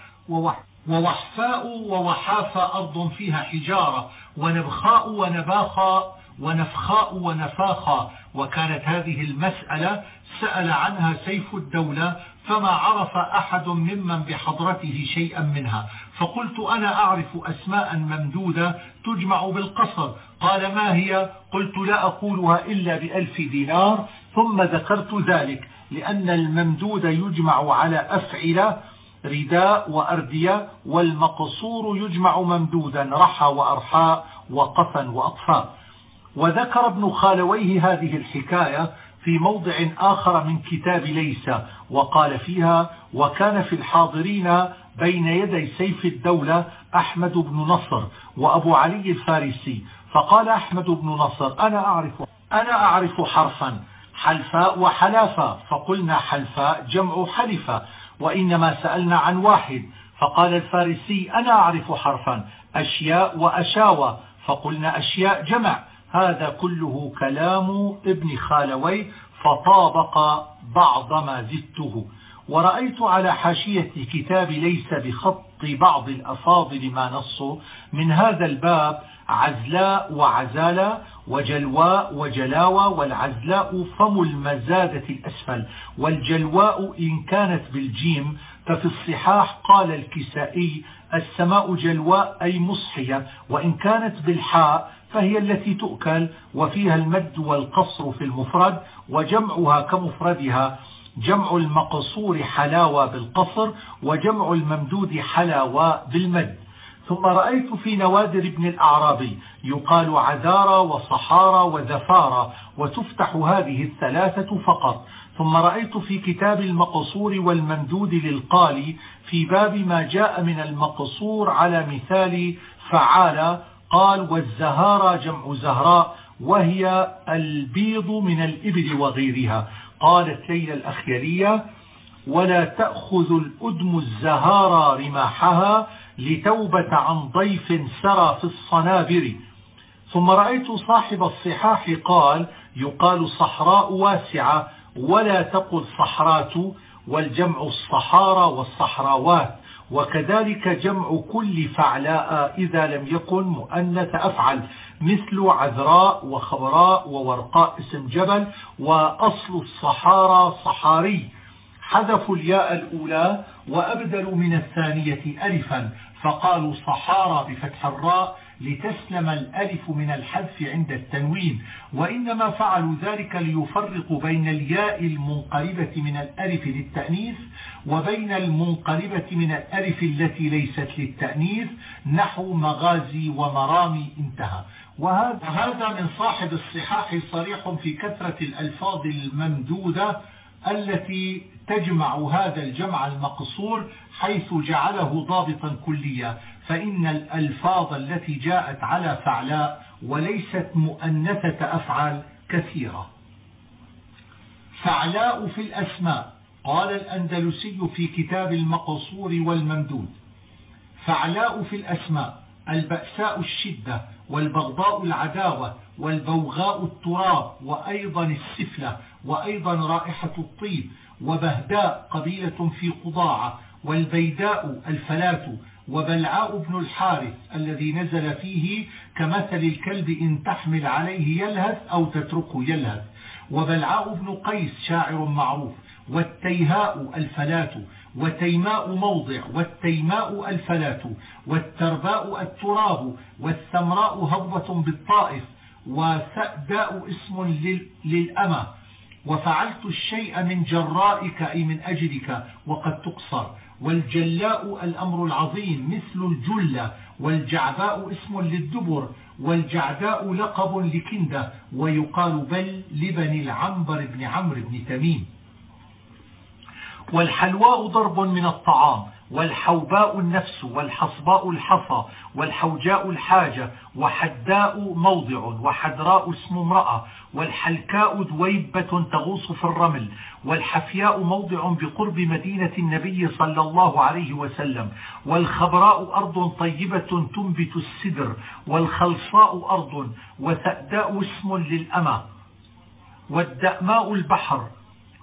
ووحفاء ووحافة أرض فيها حجارة ونبخاء ونباخا ونفخاء ونفاخا. وكانت هذه المسألة سأل عنها سيف الدولة فما عرف أحد ممن بحضرته شيئا منها. فقلت أنا أعرف أسماء ممدودة تجمع بالقصر. قال ما هي؟ قلت لا أقولها إلا بألف دينار ثم ذكرت ذلك. لأن الممدود يجمع على أفعلة رداء وأردية والمقصور يجمع ممدودا رحى وأرحاء وقفا وأطفاء. وذكر ابن خالويه هذه الحكاية في موضع آخر من كتاب ليس وقال فيها وكان في الحاضرين بين يدي سيف الدولة أحمد بن نصر وأبو علي الفارسي فقال أحمد بن نصر أنا أعرف, أنا أعرف حرفا حلفاء وحلافة. فقلنا حلفاء جمع حلفة وإنما سألنا عن واحد. فقال الفارسي أنا أعرف حرفا أشياء وأشاوى. فقلنا أشياء جمع. هذا كله كلام ابن خالوي فطابق بعض ما زدته. ورأيت على حاشية كتاب ليس بخط بعض الأفاضل ما نصه. من هذا الباب عزلاء وعزالة وجلواء وجلاوة والعزلاء فم المزادة الأسفل والجلواء إن كانت بالجيم ففي الصحاح قال الكسائي السماء جلواء أي مصحية وإن كانت بالحاء فهي التي تؤكل وفيها المد والقصر في المفرد وجمعها كمفردها جمع المقصور حلاوة بالقصر وجمع الممدود حلاوة بالمد ثم رأيت في نوادر ابن الأعرابي يقال عذارى وصحارى وذفارى وتفتح هذه الثلاثة فقط. ثم رأيت في كتاب المقصور والممدود للقالي في باب ما جاء من المقصور على مثال فعال قال والزهارى جمع زهراء وهي البيض من الإبل وغيرها. قالت ليلى الأخيرية ولا تأخذ الأدم الزهارى رماحها لتوبة عن ضيف سرى في الصنابر. ثم رأيت صاحب الصحاح قال يقال صحراء واسعة ولا تقل صحرات والجمع الصحارى والصحراوات. وكذلك جمع كل فعلاء إذا لم يكن مؤنث أفعل مثل عذراء وخضراء وورقاء اسم جبل وأصل الصحارى صحاري. حذفوا الياء الأولى وأبدلوا من الثانية ألفا فقالوا صحارى بفتح الراء لتسلم الألف من الحذف عند التنوين. وإنما فعلوا ذلك ليفرقوا بين الياء المنقلبة من الألف للتأنيث وبين المنقلبة من الألف التي ليست للتأنيث نحو مغازي ومرامي انتهى. وهذا من صاحب الصحاح صريح في كثرة الألفاظ الممدودة التي تجمع هذا الجمع المقصور حيث جعله ضابطا كليا فإن الألفاظ التي جاءت على فعلاء وليست مؤنثة أفعال كثيرة. فعلاء في الأسماء قال الأندلسي في كتاب المقصور والممدود. فعلاء في الأسماء البأساء الشدة والبغضاء العداوة والبوغاء التراب وأيضا السفلة وأيضا رائحة الطيب وبهداء قبيلة في قضاعة والبيداء الفلاة وبلعاء بن الحارث الذي نزل فيه كمثل الكلب إن تحمل عليه يلهث أو تتركه يلهث وبلعاء بن قيس شاعر معروف والتيهاء الفلاة وتيماء موضع والتيماء الفلاة والترباء التراب والثمراء هضبة بالطائف وثأداء اسم للأمة وفعلت الشيء من جرائك أي من أجلك وقد تقصر. والجلاء الأمر العظيم مثل الجلة والجعباء اسم للدبر والجعداء لقب لكندة ويقال بل لبن العنبر بن عمرو بن تميم. والحلواء ضرب من الطعام والحوباء النفس والحصباء الحصى والحوجاء الحاجة وحداء موضع وحدراء اسم امرأة والحلكاء دويبة تغوص في الرمل والحفياء موضع بقرب مدينة النبي صلى الله عليه وسلم والخبراء أرض طيبة تنبت السدر والخلصاء أرض وثأداء اسم للأمة والدأماء البحر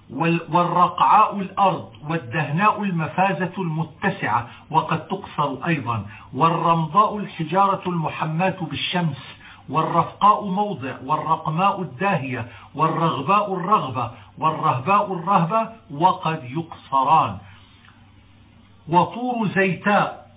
والرقعاء الأرض والدهناء المفازة المتسعة وقد تقصر أيضا. والرمضاء الحجارة المحماة بالشمس. والرفقاء موضع. والرقماء الداهية. والرغباء الرغبة. والرهباء الرهبة وقد يقصران. وطور زيتاء.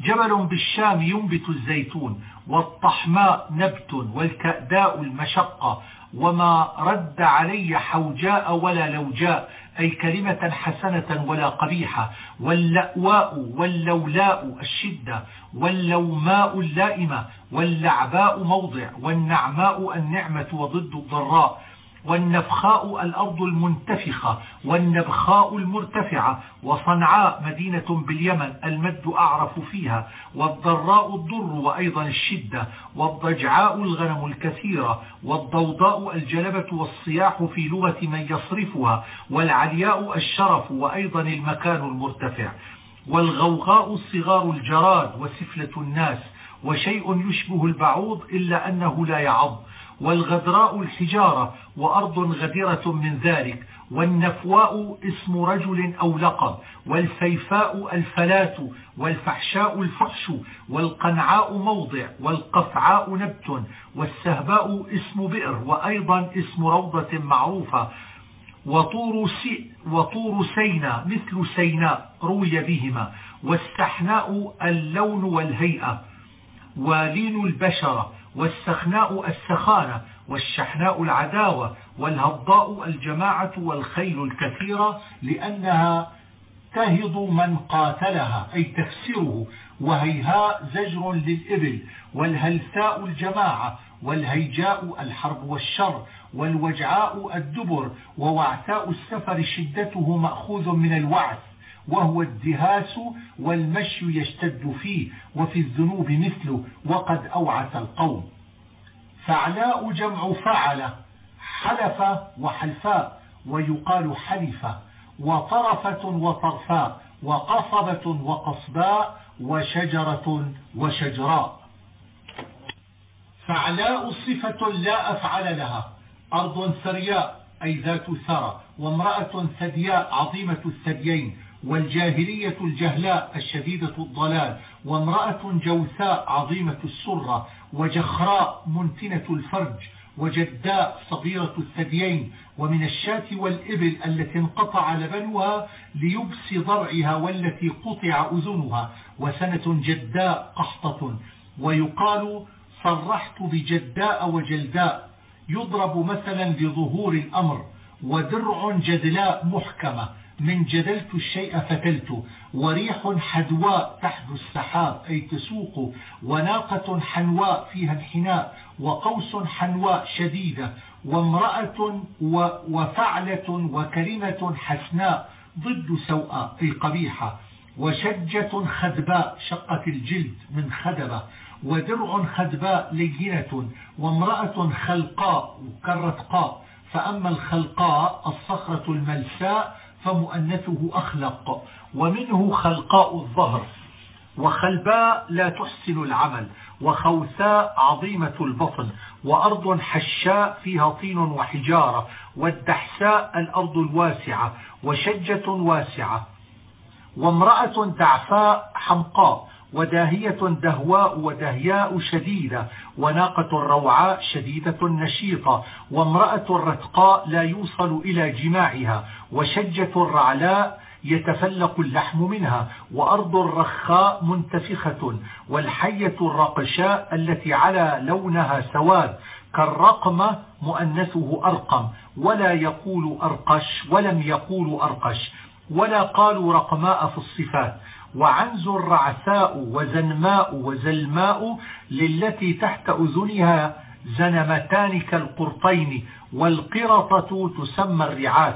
جبل بالشام ينبت الزيتون. والطحماء نبت. والكأداء المشقة. وما رد علي حوجاء ولا لوجاء أي كلمة حسنة ولا قبيحة واللأواء واللولاء الشدة واللوماء اللائمة واللعباء موضع والنعماء النعمة وضد الضراء. والنفخاء الأرض المنتفخة والنبخاء المرتفعة وصنعاء مدينة باليمن المد أعرف فيها والضراء الضر وأيضا الشدة والضجعاء الغنم الكثيرة والضوضاء الجلبة والصياح في لغة من يصرفها والعلياء الشرف وأيضا المكان المرتفع والغوغاء الصغار الجراد وسفلة الناس وشيء يشبه البعوض إلا أنه لا يعض والغدراء الحجارة وأرض غدرة من ذلك والنفواء اسم رجل أو لقب والفيفاء الفلات والفحشاء الفحش والقنعاء موضع والقفعاء نبت والسهباء اسم بئر وأيضا اسم روضة معروفة. وطور, سي وطور سينا مثل سيناء روي بهما. والسحناء اللون والهيئة. ولين البشرة. والسخناء السخانة والشحناء العداوة والهضاء الجماعة والخيل الكثيرة لأنها تهض من قاتلها أي تكسره وهيهاء زجر للإبل والهلثاء الجماعة والهيجاء الحرب والشر والوجعاء الدبر ووعثاء السفر شدته مأخوذ من الوعث. وهو الدهاس والمشي يشتد فيه وفي الذنوب مثله وقد أوعث القوم. فعلاء جمع فعل حلف وحلفاء ويقال حلف وطرفة وطرفاء وقصبة وقصباء وشجرة وشجراء فعلاء صفة لا أفعل لها أرض ثرياء أي ذات ثرى وامرأة ثدياء عظيمة الثديين والجاهلية الجهلاء الشديدة الضلال وامرأة جوثاء عظيمة السرة وجخراء منتنة الفرج وجداء صغيرة الثديين ومن الشاة والإبل التي انقطع لبنها ليبس ضرعها والتي قطع أذنها وسنة جداء قحطة ويقال صرحت بجداء وجلداء يضرب مثلا لظهور الأمر ودرع جدلاء محكمة. من جدلت الشيء فتلت. وريح حدواء تحدو السحاب أي تسوق. وناقة حنواء فيها انحناء. وقوس حنواء شديدة. وامرأة وفعلة وكلمة حسناء ضد سوء أي قبيحة. وشجة خدباء شقة الجلد من خدبة. ودرع خدباء لينة. وامرأة خلقاء كالرتقاء فأما الخلقاء الصخرة الملساء فمؤنثه أخلق ومنه خلقاء الظهر. وخلباء لا تحسن العمل وخوثاء عظيمة البطن وأرض حشاء فيها طين وحجارة والدحساء الأرض الواسعة وشجة واسعة. وامرأة دعفاء حمقاء وداهية دهواء ودهياء شديدة وناقة روعاء شديدة نشيطة وامرأة رتقاء لا يوصل إلى جماعها وشجة رعلاء يتفلق اللحم منها وأرض رخاء منتفخة والحية الرقشاء التي على لونها سواد كالرقمة مؤنثه أرقم ولا يقول أرقش ولم يقول أرقش ولا قالوا رقماء في الصفات. وعنز رعثاء وزنماء وزلماء للتي تحت أذنها زنمتان كالقرطين والقرطة تسمى الرعاث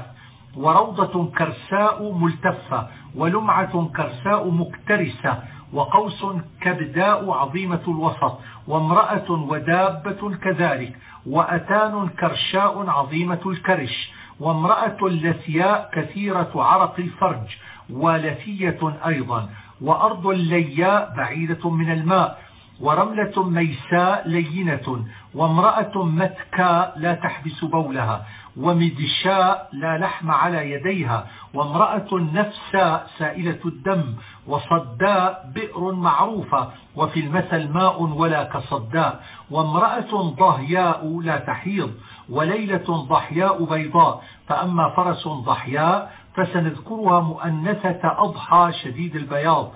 وروضة كرساء ملتفة ولمعة كرساء مكترسة وقوس كبداء عظيمة الوسط وامرأة ودابة كذلك وأتان كرشاء عظيمة الكرش وامرأة لثياء كثيرة عرق الفرج ولثية أيضا وأرض لياء بعيدة من الماء ورملة ميساء لينة وامرأة متكاء لا تحبس بولها ومدشاء لا لحم على يديها وامرأة نفساء سائلة الدم وصداء بئر معروفة وفي المثل ماء ولا كصداء وامرأة ضهياء لا تحيض وليلة ضحياء بيضاء فأما فرس ضحياء فسنذكرها مؤنثة أضحى شديد البياض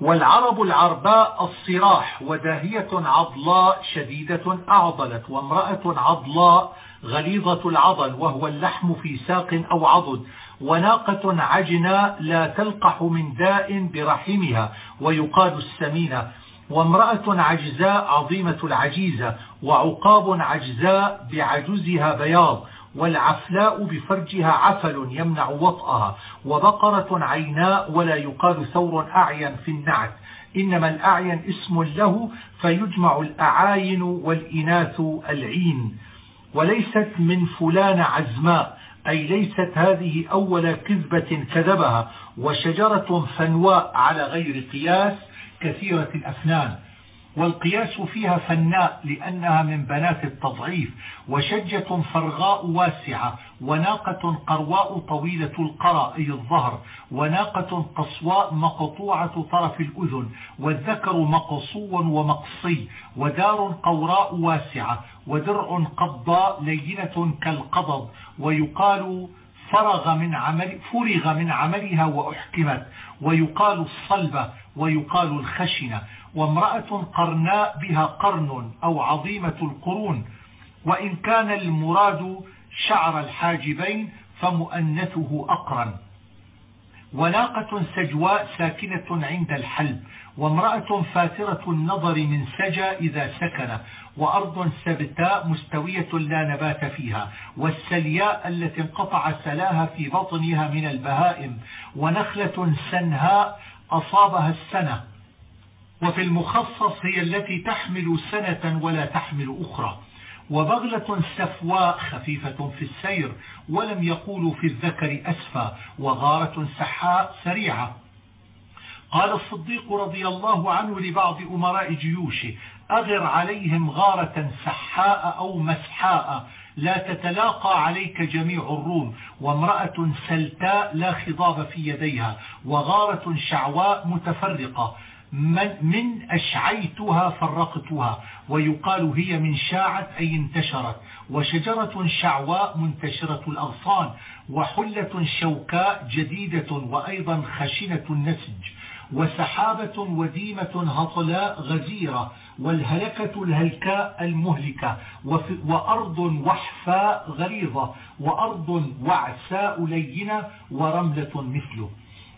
والعرب العرباء الصراح وداهية عضلاء شديدة أعضلت وامرأة عضلاء غليظة العضل وهو اللحم في ساق أو عضد وناقة عجناء لا تلقح من داء برحمها ويقال السمينة وامرأة عجزاء عظيمة العجيزة وعقاب عجزاء بعجزها بياض والعفلاء بفرجها عفل يمنع وطئها وبقرة عيناء ولا يقال ثور أعين في النعت. إنما الأعين اسم له فيجمع الأعاين والإناث العين. وليست من فلان عزماء أي ليست هذه أول كذبة كذبها. وشجرة فنواء على غير قياس كثيرة الأفنان. والقياس فيها فناء لأنها من بنات التضعيف وشجة فرغاء واسعة وناقة قرواء طويلة القرى أي الظهر وناقة قصواء مقطوعة طرف الأذن والذكر مقصو ومقصي ودار قوراء واسعة ودرع قضاء لينة كالقضب ويقال فرغ من عمل فرغ من عملها وأحكمت ويقال الصلبة ويقال الخشنة. وامرأة قرناء بها قرن أو عظيمة القرون وإن كان المراد شعر الحاجبين فمؤنثه أقرن. وناقة سجواء ساكنة عند الحلب وامرأة فاترة النظر من سجى إذا سكن وأرض سبتاء مستوية لا نبات فيها والسلياء التي انقطع سلاها في بطنها من البهائم ونخلة سنهاء أصابها السنة. وفي المخصص هي التي تحمل سنة ولا تحمل أخرى. وبغلة سفواء خفيفة في السير ولم يقولوا في الذكر أسفى وغارة سحاء سريعة. قال الصديق رضي الله عنه لبعض أمراء جيوشه أغر عليهم غارة سحاء أو مسحاء لا تتلاقى عليك جميع الروم وامرأة سلتاء لا خضاب في يديها وغارة شعواء متفرقة. من, أشعيتها فرقتها ويقال هي من شاعت أي انتشرت وشجرة شعواء منتشرة الأغصان وحلة شوكاء جديدة وأيضا خشنة النسج وسحابة وديمة هطلاء غزيرة والهلكة الهلكاء المهلكة وأرض وحفاء غليظة وأرض وعساء لينة ورملة مثله.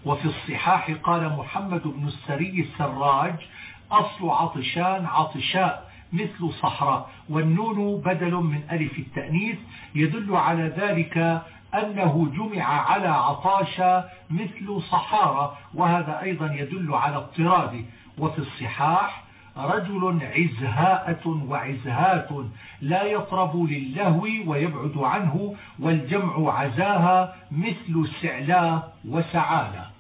وفي الصحاح قال محمد بن السري السراج أصل عطشان عطشاء مثل صحراء والنون بدل من ألف التأنيث يدل على ذلك أنه جمع على عطاشا مثل صحارى وهذا أيضا يدل على اضطراد وفي الصحاح رجل عزهاءة وعزهات لا يطرب للهو ويبعد عنه والجمع عزاها مثل سعلا وسعالا.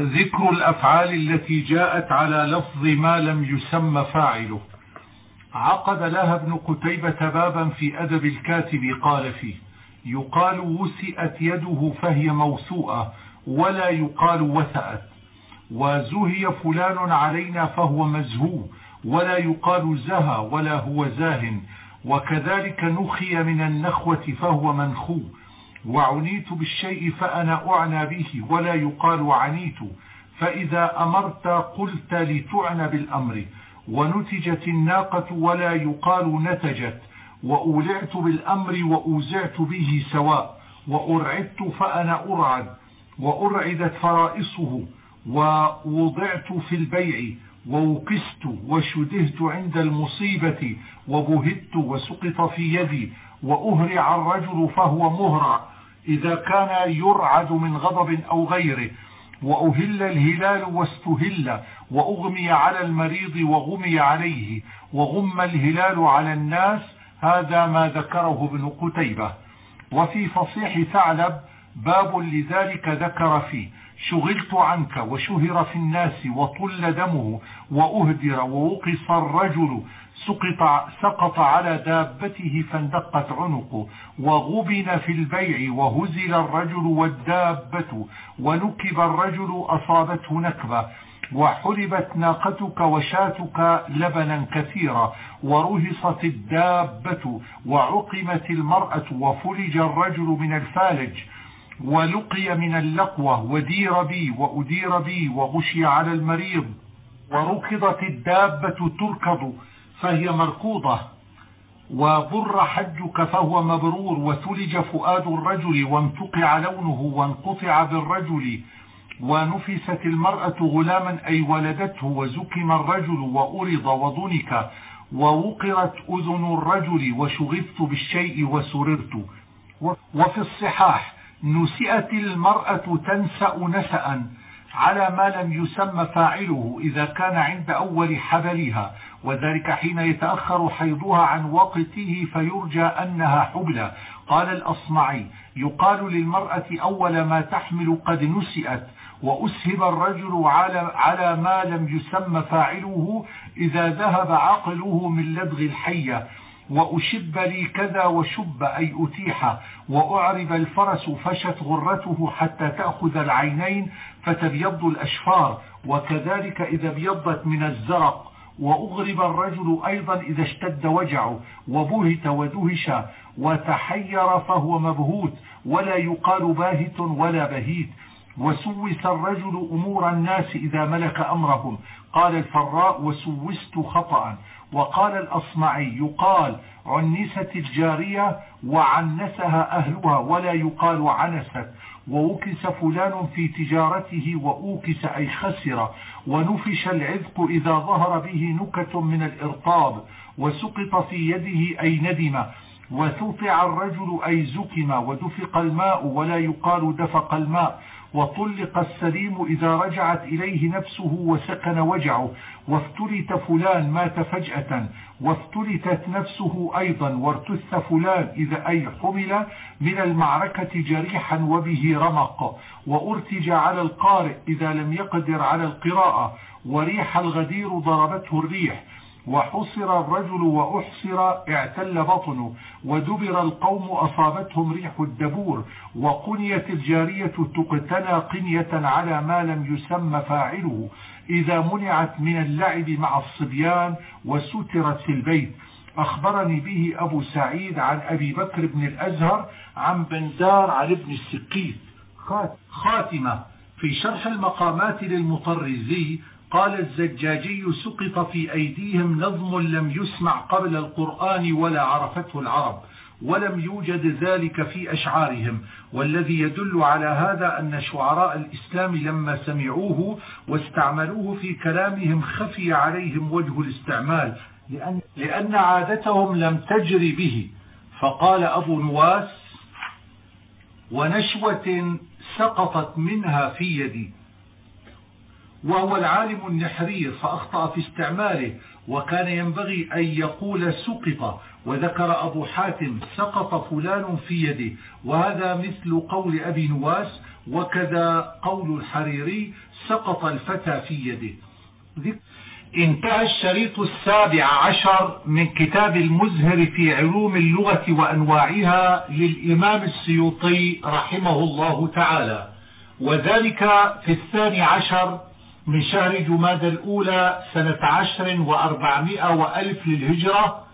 ذكر الأفعال التي جاءت على لفظ ما لم يسمى فاعله. عقد لها ابن قتيبة بابا في أدب الكاتب قال فيه يقال وسئت يده فهي موسوءة ولا يقال وثأت وزهي فلان علينا فهو مزهو ولا يقال زهى ولا هو زاه وكذلك نخي من النخوة فهو منخو. وعنيت بالشيء فأنا أعنى به ولا يقال عنيت. فإذا أمرت قلت لتعنى بالأمر ونتجت الناقة ولا يقال نتجت. وأولعت بالأمر وأوزعت به سواء. وأرعدت فأنا أرعد. وأرعدت فرائصه. ووضعت في البيع. ووكست وشدهت عند المصيبة. وبهدت وسقط في يدي. وأهرع الرجل فهو مهرع. إذا كان يرعد من غضب أو غيره وأهل الهلال واستهل وأغمي على المريض وغمي عليه وغم الهلال على الناس هذا ما ذكره ابن قتيبة. وفي فصيح ثعلب باب لذلك ذكر فيه شغلت عنك وشهر في الناس وطل دمه وأهدر ووقص الرجل سقط, سقط على دابته فاندقت عنقه وغبن في البيع وهزل الرجل والدابة ونكب الرجل أصابته نكبة وحلبت ناقتك وشاتك لبنا كثيرا ورهصت الدابة وعقمت المرأة وفلج الرجل من الفالج ولقي من اللقوة ودير بي وأدير بي وغشي على المريض وركضت الدابة تركض فهي مركوضة. وبر حجك فهو مبرور. وثلج فؤاد الرجل وامتقع لونه وانقطع بالرجل. ونفست المرأة غلاما أي ولدته. وزكم الرجل وأرض وضنك. ووقرت أذن الرجل وشغفت بالشيء وسررت. وفي الصحاح نسئت المرأة تنسأ نسأ على ما لم يسمى فاعله إذا كان عند أول حبلها. وذلك حين يتأخر حيضها عن وقته فيرجى أنها حبلى. قال الأصمعي يقال للمرأة أول ما تحمل قد نسئت وأسهب الرجل على, على ما لم يسمى فاعله إذا ذهب عقله من لدغ الحية. وأشب لي كذا وشب أي أتيح. وأعرب الفرس فشت غرته حتى تأخذ العينين فتبيض الأشفار. وكذلك إذا ابيضت من الزرق. وأغرب الرجل أيضا إذا اشتد وجعه وبهت ودهش وتحير فهو مبهوت ولا يقال باهت ولا بهيت. وسوس الرجل أمور الناس إذا ملك أمرهم. قال الفراء وسوست خطأ. وقال الأصمعي يقال عنست الجارية وعنسها أهلها ولا يقال عنست. ووكس فلان في تجارته وأوكس أي خسر. ونفش العذق إذا ظهر به نكت من الإرطاب وسقط في يده أي ندم. وثطع الرجل أي زكم. ودفق الماء ولا يقال دفق الماء. وطلق السليم إذا رجعت إليه نفسه وسكن وجعه وافتلت فلان مات فجأة وافتلتت نفسه أيضا وارتث فلان إذا أي حمل من المعركة جريحا وبه رمق وأرتج على القارئ إذا لم يقدر على القراءة وريح الغدير ضربته الريح وحصر الرجل وأحصر اعتل بطنه ودبر القوم أصابتهم ريح الدبور وقنيت الجارية تقتنى قنية على ما لم يسمى فاعله. إذا منعت من اللعب مع الصبيان وسترت في البيت. أخبرني به أبو سعيد عن أبي بكر بن الأزهر عن بندار عن ابن السقيف خاتمة. في شرح المقامات للمطرزي قال الزجاجي سقط في أيديهم نظم لم يسمع قبل القرآن ولا عرفته العرب ولم يوجد ذلك في أشعارهم. والذي يدل على هذا أن شعراء الإسلام لما سمعوه واستعملوه في كلامهم خفي عليهم وجه الاستعمال لأن, لأن عادتهم لم تجري به. فقال أبو نواس ونشوة سقطت منها في يدي. وهو العالم النحرير فأخطأ في استعماله وكان ينبغي أن يقول سقط وذكر أبو حاتم سقط فلان في يده. وهذا مثل قول أبي نواس وكذا قول الحريري سقط الفتى في يده. انتهى الشريط السابع عشر من كتاب المزهر في علوم اللغة وأنواعها للإمام السيوطي رحمه الله تعالى. وذلك في الثاني عشر من شهر جماد الأولى سنة عشر وأربعمائة وألف للهجرة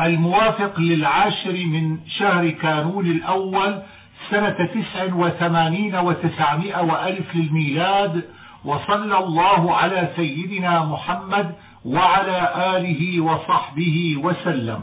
الموافق للعاشر من شهر كانون الأول سنة تسع وثمانين وتسعمائة وألف للميلاد وصلى الله على سيدنا محمد وعلى آله وصحبه وسلم.